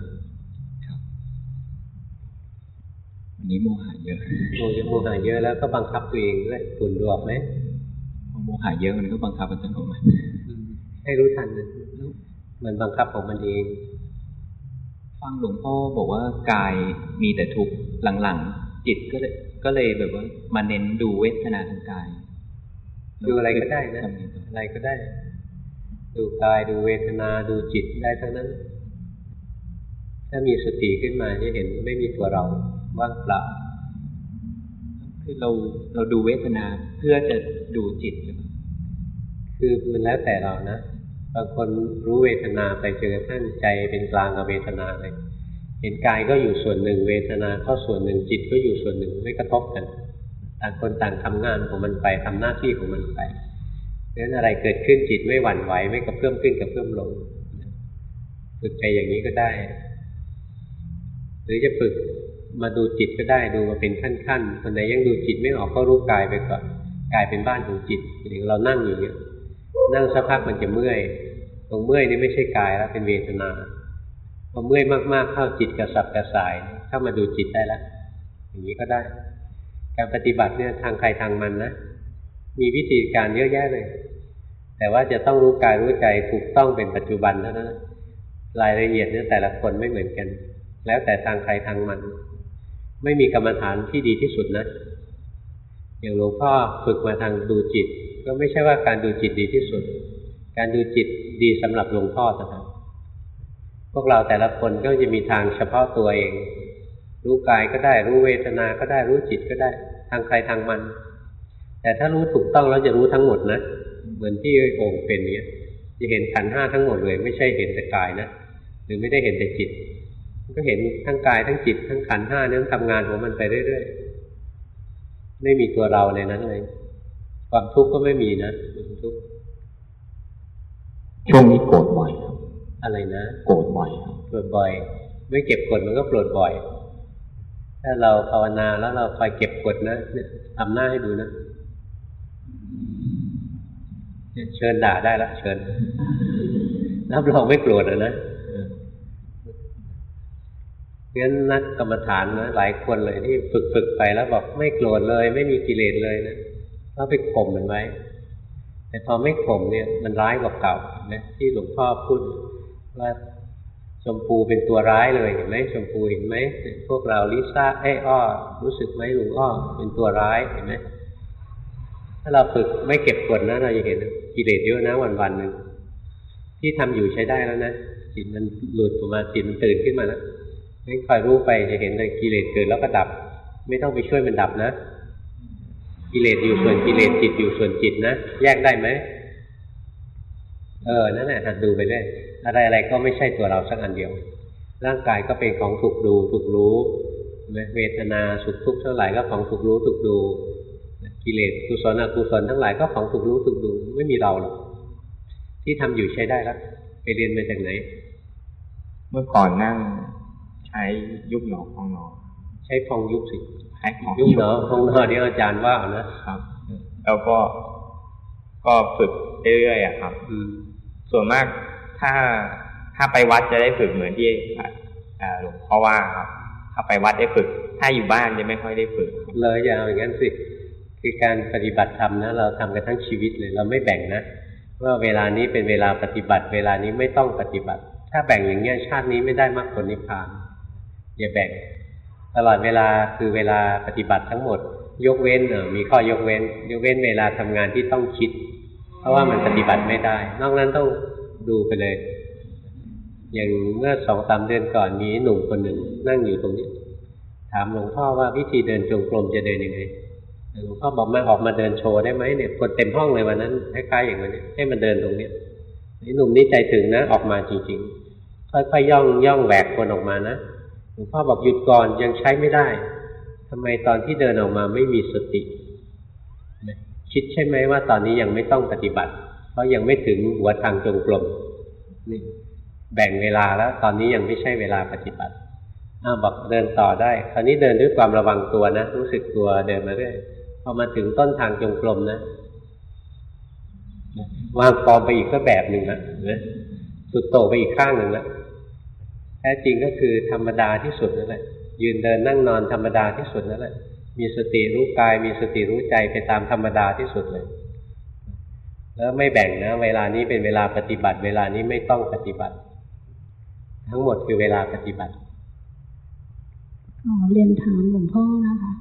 วันนี้โมหะเยอะโมยโมหะเยอะแล้วก็บังคับตัวเองด้วยฝุ่นดูออกไหมพอโมหะเยอะมันก็บังคับอัตโนมัติให้รู้ทันมันมันบังคับของมันเอง ฟังหลวงพ่อบอกว่ากายมีแต่ทุกข์หลังๆ จิตก็เลยก็เลยแบบว่ามาเน้นดูเวทนาทางกาย ดูอะไรก็ได้นะอะไรก็ได้ ดูกายดูเวทนาดูจิตได้ทั้งนั้น ถ้ามีสติขึ้นมาจะเห็นไม่มีตัวเราว่างเปล่าคือเราเราดูเวทนาเพื่อจะดูจิตหรือเปล่าคือมันแล้วแต่เรานะบางคนรู้เวทนาไปจนกระทั่งใจเป็นกลางกับเวทนาเลย เห็นกายก็อยู่ส่วนหนึ่ง เวทนาก็ส่วนหนึ่งจิตก็อยู่ส่วนหนึ่งไม่กระทบกันต่างคนต่างทำงานของมันไปทำหน้าที่ของมันไปเพราะฉะนั้นอะไรเกิดขึ้นจิตไม่หวั่นไหวไม่กระเพื่อมขึ้นกระเพื่อมลงฝึกใจอย่างนี้ก็ได้ หรือจะฝึกมาดูจิตก็ได้ดูมาเป็นขั้นๆคนไหนยังดูจิตไม่ออกก็รู้กายไปก่อนกายเป็นบ้านของจิตอย่างเรานั่งอยู่เนี่ยนั่งสักพักมันจะเมื่อย ตรงเมื่อยนี่ไม่ใช่กายแล้วเป็นเวทนา พอเมื่อยมากๆเข้าจิตกระสับกระส่าย เข้ามาดูจิตได้แล้วอย่างนี้ก็ได้ การปฏิบัติเนี่ยทางใครทางมันนะมีวิธีการเยอะแยะเลย แต่ว่าจะต้องรู้กายรู้ใจถูกต้องเป็นปัจจุบันเท่านั้นรายละเอียดเนี่ยแต่ละคนไม่เหมือนกัน แล้วแต่ทางใครทางมัน ไม่มีกรรมฐานที่ดีที่สุดนะอย่างหลวงพ่อฝึกมาทางดูจิต ก็ไม่ใช่ว่าการดูจิตดีที่สุด การดูจิตดีสำหรับหลวงพ่อนะครับ พวกเราแต่ละคนก็จะมีทางเฉพาะตัวเอง รู้กายก็ได้รู้เวทนาก็ได้รู้จิตก็ได้ ทางใครทางมัน แต่ถ้ารู้ถูกต้องแล้วจะรู้ทั้งหมดนะเหมือนที่โอ่งเป็นเนี้ยจะเห็นขันห้าทั้งหมดเลย ไม่ใช่เห็นแต่กายนะหรือไม่ได้เห็นแต่จิต ก็เห็นทั้งกายทั้งจิต ทั้งขันห้านั้นทำงานของมันไปเรื่อยๆไม่มีตัวเราในนั้นเลยความทุกข์ก็ไม่มีนะความทุกข์ช่วงนี้โกรธบ่อยครับ อะไรนะโกรธบ่อยครับโกรธบ่อย ไม่เก็บกดมันก็โกรธบ่อย ถ้าเราภาวนาแล้วเราคอยเก็บกดนะเนี่ยทำหน้าให้ดูนะเนี่ยเชิญด่าได้ละเชิญรับรองไม่โกรธอะนะงั้นนักกรรมฐานนะหลายคนเลยที่ฝึกฝึกไปแล้วบอกไม่โกรธเลย ไม่มีกิเลสเลยนะเราไปข่มมันไว้แต่พอไม่ข่มเนี่ย มันร้ายกว่าเก่านะที่หลวงพ่อพูด ว่าชมพูเป็นตัวร้ายเลยเห็นไหมชมพูเห็นไหมพวกเราลิซ่าไอ้อ้อรู้สึกไหมลุงอ้อเป็นตัวร้ายเห็นไหมถ้าเราฝึกไม่เก็บกดนะเราจะเห็นกิเลสเยอะนะวันวันหนึ่งที่ทำอยู่ใช้ได้แล้วนะจิตมันหลุดออกมาจิตมันตื่นขึ้นมาแล้วงั้นคอยรู้ไปจะเห็นเลยกิเลสเกิดแล้วก็ดับ ไม่ต้องไปช่วยมันดับนะ กิเลสอยู่ส่วนกิเลสจิตอยู่ส่วนจิตนะแยกได้ไหมเออนั่นแหละหัดดูไปเรื่อย อะไรอะไรก็ไม่ใช่ตัวเราสักอันเดียว ร่างกายก็เป็นของถูกดูถูกรู้เวทนาสุขทุกข์ทั้งหลายก็ของถูกรู้ถูกดูกิเลสกุศลอกุศลทั้งหลายก็ของถูกรู้ถูกดูไม่มีเราหรอกที่ทำอยู่ใช้ได้แล้วไปเรียนมาจากไหน เมื่อก่อนนั่งใช้ยุบหนอพองหนอ ใช้พองยุบสิใช้ของยุบเนาะพองเนาะเดี๋ยวอาจารย์ว่าเอานะครับ แล้วก็ก็ฝึกเรื่อยๆอะครับอืมส่วนมาก ถ้าถ้าไปวัดจะได้ฝึกเหมือนที่หลวงพ่อว่าครับ ถ้าไปวัดได้ฝึก ถ้าอยู่บ้านจะไม่ค่อยได้ฝึก เลยอย่าเอาอย่างนั้นสิคือการปฏิบัติธรรมนะเราทำกันทั้งชีวิตเลย เราไม่แบ่งนะว่าเวลานี้เป็นเวลาปฏิบัติ เวลานี้ไม่ต้องปฏิบัติ ถ้าแบ่งอย่างเงี้ยชาตินี้ไม่ได้มรรคผลนิพพานอย่าแบ่ง ตลอดเวลาคือเวลาปฏิบัติทั้งหมด ยกเว้นเออมีข้อยกเว้น ยกเว้นเวลาทำงานที่ต้องคิด เพราะว่ามันปฏิบัติไม่ได้ นอกนั้นต้อง ดูไปเลย อย่างเมื่อสองสามเดือนก่อนมีหนุ่มคนหนึ่งนั่งอยู่ตรงนี้ ถามหลวงพ่อว่าวิธีเดินจงกรมจะเดินยังไงหลวงพ่อบอกมาออกมาเดินโชว์ได้ไหมเนี่ยคนเต็มห้องเลยวันนั้นคล้ายๆอย่างนั้นให้มันเดินตรงเนี้ยนี่หนุ่มนี่ใจถึงนะออกมาจริงๆค่อยๆย่องย่องแหวกคนออกมานะหลวงพ่อบอกหยุดก่อนยังใช้ไม่ได้ททำไมตอนที่เดินออกมาไม่มีสติคิดใช่ไหมว่าตอนนี้ยังไม่ต้องปฏิบัติ เพราะยังไม่ถึงหัวทางจงกรมนี่แบ่งเวลาแล้ว ตอนนี้ยังไม่ใช่เวลาปฏิบัติอ้าวบอกเดินต่อได้ คราวนี้เดินด้วยความระวังตัวนะ รู้สึกตัวเดินมาเรื่อยพอมาถึงต้นทางจงกรมนะวางกองไปอีกก็แบบหนึ่งนะนะสุดโต่งไปอีกข้างหนึ่งล้วแท้จริงก็คือธรรมดาที่สุดนั่นแหละ ยืนเดินนั่งนอนธรรมดาที่สุดนั่นแหละ มีสติรู้กาย มีสติรู้ใจไปตามธรรมดาที่สุดเลย แล้วไม่แบ่งนะ เวลานี้เป็นเวลาปฏิบัติ เวลานี้ไม่ต้องปฏิบัติ ทั้งหมดคือเวลาปฏิบัติอ๋อเรียนถามหลวงพ่อนะคะ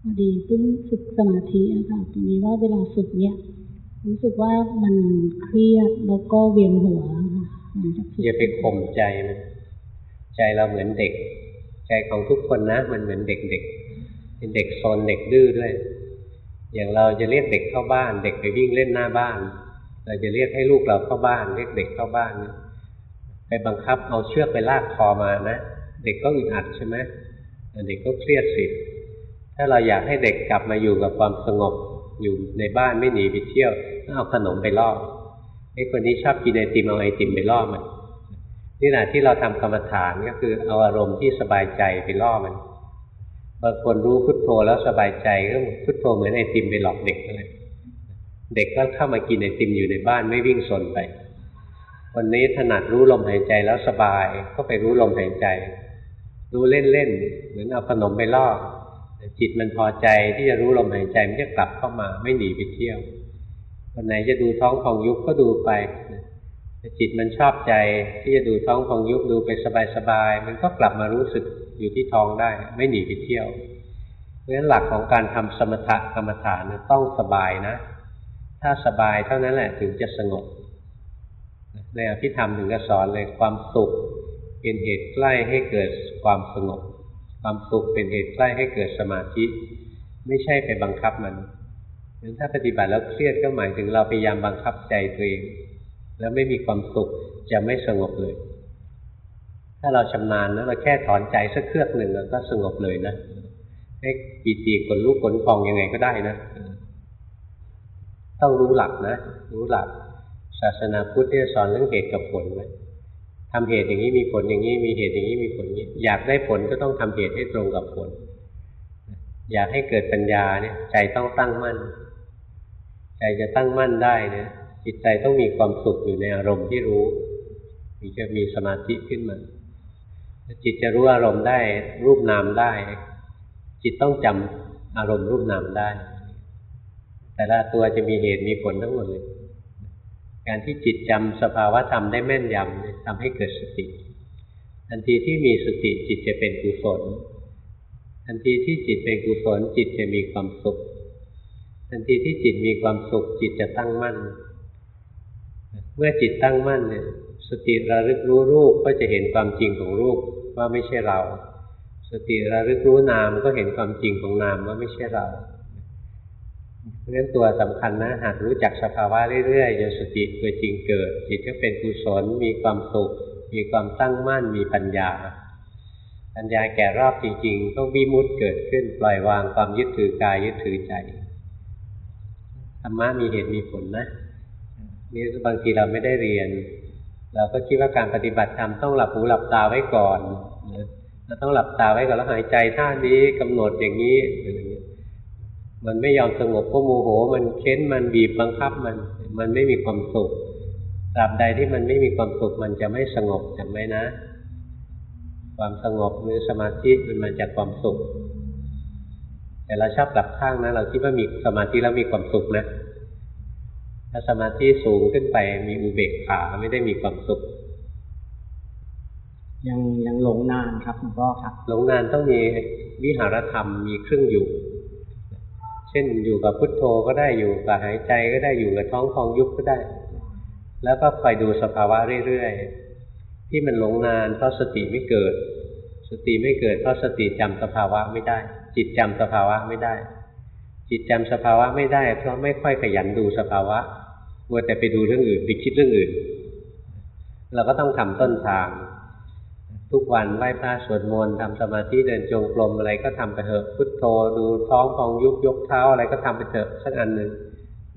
พอดีเพิ่งฝึกสมาธิอะค่ะทีนี้ว่าเวลาฝึกเนี่ย รู้สึกว่ามันเครียดแล้วก็เวียนหัวค่ะอย่าไปข่มใจมันใจเราเหมือนเด็ก ใจของทุกคนนะ มันเหมือนเด็กๆเป็นเด็กโซนเด็กดื้อด้วย อย่างเราจะเรียกเด็กเข้าบ้าน เด็กไปวิ่งเล่นหน้าบ้าน เราจะเรียกให้ลูกเราเข้าบ้าน เรียกเด็กเข้าบ้านไปบังคับเอาเชือกไปลากคอมานะ เด็กก็อึดอัดใช่ไหมเด็กก็เครียดสิถ้าเราอยากให้เด็กกลับมาอยู่กับความสงบอยู่ในบ้านไม่หนีไปเที่ยวก็เอาขนมไปล่อไอ้คนนี้ชอบกินไอติมเอาไอติมไปล่อมันนี่แหละที่เราทำกรรมฐานก็คือเอาอารมณ์ที่สบายใจไปล่อมัน บางคนรู้พุทโธแล้วสบายใจก็พุทโธเหมือนไอติมไปหลอกเด็กเลยเด็กก็เข้ามากินไอติมอยู่ในบ้านไม่วิ่งสนไป วันนี้ถนัดรู้ลมหายใจแล้วสบายก็ไปรู้ลมหายใจ รู้เล่นๆเหมือนเอาขนมไปล่อจิตมันพอใจที่จะรู้ลมหายใจมันจะกลับเข้ามาไม่หนีไปเที่ยววันไหนจะดูท้องของยุบก็ดูไปแต่จิตมันชอบใจที่จะดูท้องของยุบดูไปสบายๆมันก็กลับมารู้สึก อยู่ที่ท้องได้ ไม่หนีไปเที่ยวเพราะฉะนั้นหลักของการทำสมถะกรรมฐานต้องสบายนะ ถ้าสบายเท่านั้นแหละถึงจะสงบในอภิธรรมถึงจะสอนเลยความสุขเป็นเหตุใกล้ให้เกิดความสงบ ความสุขเป็นเหตุใกล้ให้เกิดสมาธิ ไม่ใช่ไปบังคับมันงั้นถ้าปฏิบัติแล้วเครียดก็หมายถึงเราพยายามบังคับใจตัวเอง แล้วไม่มีความสุขจะไม่สงบเลย ถ้าเราชำนาญนะเราแค่ถอนใจสักเครือกหนึ่งก็สงบเลยนะให้ปีติขนลุกขนพองยังไงก็ได้นะ ต้องรู้หลักนะ รู้หลัก ศาสนาพุทธที่สอนเรื่องเหตุกับผลไว้ทำเหตุอย่างนี้มีผลอย่างนี้ มีเหตุอย่างนี้มีผลอย่างนี้ อยากได้ผลก็ต้องทำเหตุให้ตรงกับผล อยากให้เกิดปัญญาเนี่ย ใจต้องตั้งมั่น ใจจะตั้งมั่นได้เนี่ยจิตใจต้องมีความสุขอยู่ในอารมณ์ที่รู้ถึงจะมีสมาธิขึ้นมา จิตจะรู้อารมณ์ได้ รูปนามได้ จิตต้องจำอารมณ์รูปนามได้ แต่ละตัวจะมีเหตุมีผลทั้งหมดเลย การที่จิตจำสภาวะธรรมได้แม่นยำทำให้เกิดสติ ทันทีที่มีสติจิตจะเป็นกุศล ทันทีที่จิตเป็นกุศลจิตจะมีความสุข ทันทีที่จิตมีความสุข จิตจะตั้งมั่น เมื่อจิตตั้งมั่นเนี่ยสติระลึกรู้รูปก็จะเห็นความจริงของรูป ว่าไม่ใช่เรา สติระลึกรู้นามก็เห็นความจริงของนามว่าไม่ใช่เราเพราะฉะนั้นตัวสำคัญนะหากรู้จักสภาวะเรื่อยๆจนสติตัวจริงเกิด จิตก็เป็นกุศลมีความสุข มีความตั้งมั่นมีปัญญา ปัญญาแก่รอบจริงๆต้องวิมุตเกิดขึ้นปล่อยวางความยึดถือกายยึดถือใจธรรมะมีเหตุมีผลนะนี่บางทีเราไม่ได้เรียน เราก็คิดว่าการปฏิบัติธรรมต้องหลับหูหลับตาไว้ก่อนเราต้องหลับตาไว้ก่อนแล้วหายใจท่านี้กำหนดอย่างนี้มันไม่ยอมสงบก็โมโห มันเค้นมันบีบบังคับมัน มันไม่มีความสุขตราบใดที่มันไม่มีความสุขมันจะไม่สงบจำไหมนะ ความสงบหรือสมาธิมันมาจากความสุข แต่เราชอบกลับข้างนะเราคิดว่ามีสมาธิแล้วมีความสุขนะ ถ้าสมาธิสูงขึ้นไปมีอุเบกขาไม่ได้มีความสุข ยังยังหลงนานครับหลวงพ่อครับ หลงนานต้องมีวิหารธรรมมีเครื่องอยู่ เช่นอยู่กับพุทโธก็ได้อยู่กับหายใจก็ได้อยู่กับท้องฟองยุบก็ได้ แล้วก็คอยดูสภาวะเรื่อยๆที่มันหลงนานเพราะสติไม่เกิด สติไม่เกิดเพราะสติจำสภาวะไม่ได้ จิตจำสภาวะไม่ได้ จิตจำสภาวะไม่ได้ เพราะไม่ค่อยขยันดูสภาวะมัวแต่ไปดูเรื่องอื่นไปคิดเรื่องอื่น เราก็ต้องทำต้นทาง ทุกวันไหว้พระสวดมนต์ทำสมาธิเดินจงกรมอะไรก็ทำไปเถอะพุทโธดูท้องพองยุบยกเท้าอะไรก็ทำไปเถอะสักอันหนึ่ง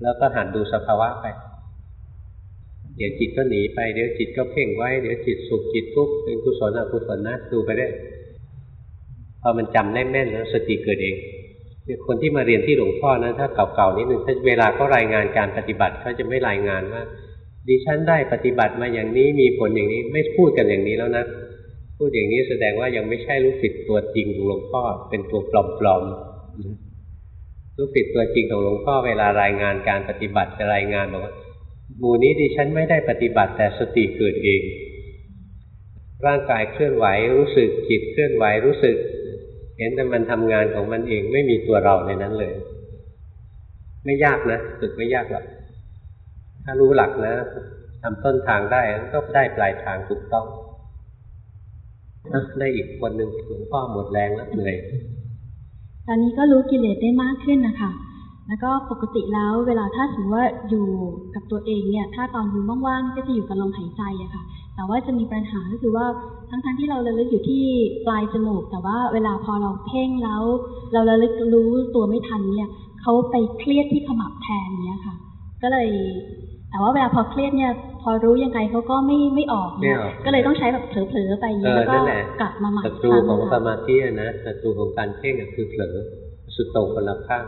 แล้วก็หันดูสภาวะไป เดี๋ยวจิตก็หนีไปเดี๋ยวจิตก็เพ่งไว้เดี๋ยวจิตสุขจิตทุกข์เป็นกุศลอกุศลนะดูไปได้พอมันจำได้แม่นแล้วสติเกิดเอง คนที่มาเรียนที่หลวงพ่อนะถ้าเก่าๆนิดนึงถ้าเวลาเขารายงานการปฏิบัติเขาจะไม่รายงานว่าดิฉันได้ปฏิบัติมาอย่างนี้มีผลอย่างนี้ไม่พูดกันอย่างนี้แล้วนะพูดอย่างนี้แสดงว่ายังไม่ใช่ลูกศิษย์ตัวจริงของหลวงพ่อเป็นตัวปลอมๆลูกศิษย์ตัวจริงของหลวงพ่อเวลารายงานการปฏิบัติจะรายงานบอกว่าหมู่นี้ดิฉันไม่ได้ปฏิบัติแต่สติเกิดเอง ร่างกายเคลื่อนไหวรู้สึกจิตเคลื่อนไหวรู้สึก ห็นแต่มันทำงานของมันเองไม่มีตัวเราในนั้นเลย ไม่ยากนะฝึกไม่ยากหรอกถ้ารู้หลักนะทำต้นทางได้ก็ได้ปลายทางถูกต้องได้อีกคนหนึ่งหลวงพ่อหมดแรงแล้วเหนื่อยตอนนี้ก็รู้กิเลสได้มากขึ้นนะคะ แล้วก็ปกติแล้วเวลาถ้าสมมติว่าอยู่กับตัวเองเนี่ย ถ้าตอนอยู่ว่างๆก็จะอยู่กับลมหายใจอะค่ะ แต่ว่าจะมีปัญหาก็คือว่า ทั้งๆทที่เราระลึกอยู่ที่ปลายจมูก แต่ว่าเวลาพอเราเพ่งแล้ว เราระลึกรู้ตัวไม่ทันเนี่ยเขาไปเครียดที่ขมับแทนเนี่ยค่ะ ก็เลย แต่ว่าเวลาพอเครียดเนี่ย พอรู้ยังไงเขาก็ไม่ไม่ออกเนี่ยก็เลยต้องใช้แบบเผลอๆไปแล้วก็กลับมาใหม่ศัตรูของสมาธินะศัตรูของการเพ่งคือเผลอสุดโต่งคนละข้าง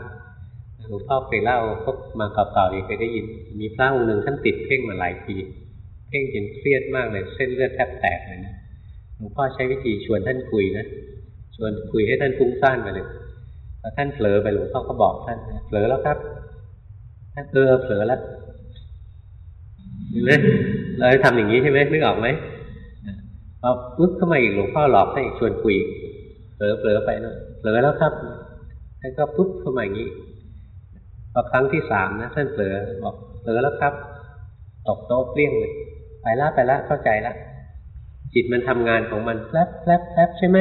หลวงพ่อเคยเล่าพบมาเก่าๆอีกเคยได้ยิน มีพระองค์หนึ่งท่านติดเพ่งมาหลายปี เพ่งจนเครียดมากเลย เส้นเลือดแทบแตกเลยนะ หลวงพ่อใช้วิธีชวนท่านคุยนะชวนคุยให้ท่านฟุ้งซ่านไปเลยพอท่านเผลอไปหลวงพ่อก็บอกท่านเผลอแล้วครับท่านเออเผลอแล้วเห็นไหมเราทำอย่างนี้ใช่ไหมนึกออกไหมพอปุ๊บเข้ามาอีกหลวงพ่อหลอกให้ชวนคุยเผลอเผลอไปนะเผลอแล้วครับท่านก็ปุ๊บเข้ามาอย่างนี้พอครั้งที่สามนะท่านเผลอบอกเผลอแล้วครับตกโต๊ะเปรี้ยงเลยไปละไปละเข้าใจละ จิตมันทำงานของมันแป๊บแป๊บแป๊บใช่ไหม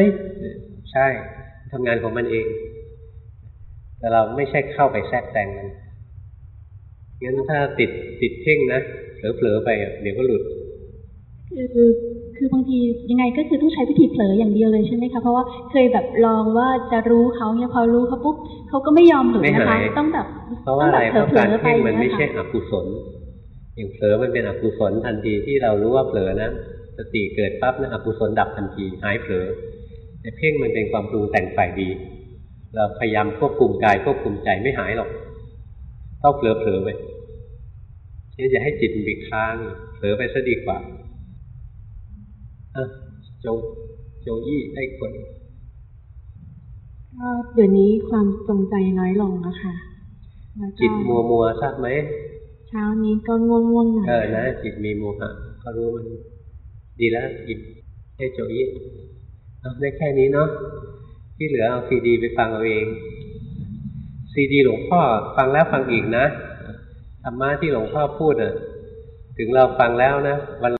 ใช่ทำงานของมันเอง แต่เราไม่ใช่เข้าไปแทรกแต่งมันงั้นถ้าติดติดเพ่งนะเผลอๆไปเดี๋ยวก็หลุด คือคือบางทียังไงก็คือต้องใช้วิธีเผลออย่างเดียวเลยใช่ไหมคะเพราะว่าเคยแบบลองว่าจะรู้เขาเนี่ยพอรู้เขาปุ๊บเขาก็ไม่ยอมหลุดนะคะต้องแบบเพราะว่าอะไรเพราะการเพ่งมันไม่ใช่อกุศลอย่างเผลอมันเป็นอกุศลทันทีที่เรารู้ว่าเผลอนะ สติเกิดปั๊บนะอกุศลดับทันทีหายเผลอแต่เพ่งมันเป็นความปรุงแต่งฝ่ายดี เราพยายามควบคุมกายควบคุมใจไม่หายหรอกต้องเผลอเผลอไปนี่จะให้จิตมันไปค้างเผลอไปซะดีกว่าโจโจยี่ได้คนก็เดี๋ยวนี้ความจงใจน้อยลงนะคะจิตมัวมัวทราบไหมเช้านี้ก็ง่วงง่วงหน่อยเออนะจิตมีโมหะก็รู้มัน ดีแล้วจิตให้โจยี่ได้แค่นี้เนาะที่เหลือเอาซีดีไปฟังเอาเองซีดีหลวงพ่อฟังแล้วฟังอีกนะธรรมะที่หลวงพ่อพูดอะ ถึงเราฟังแล้วนะวัน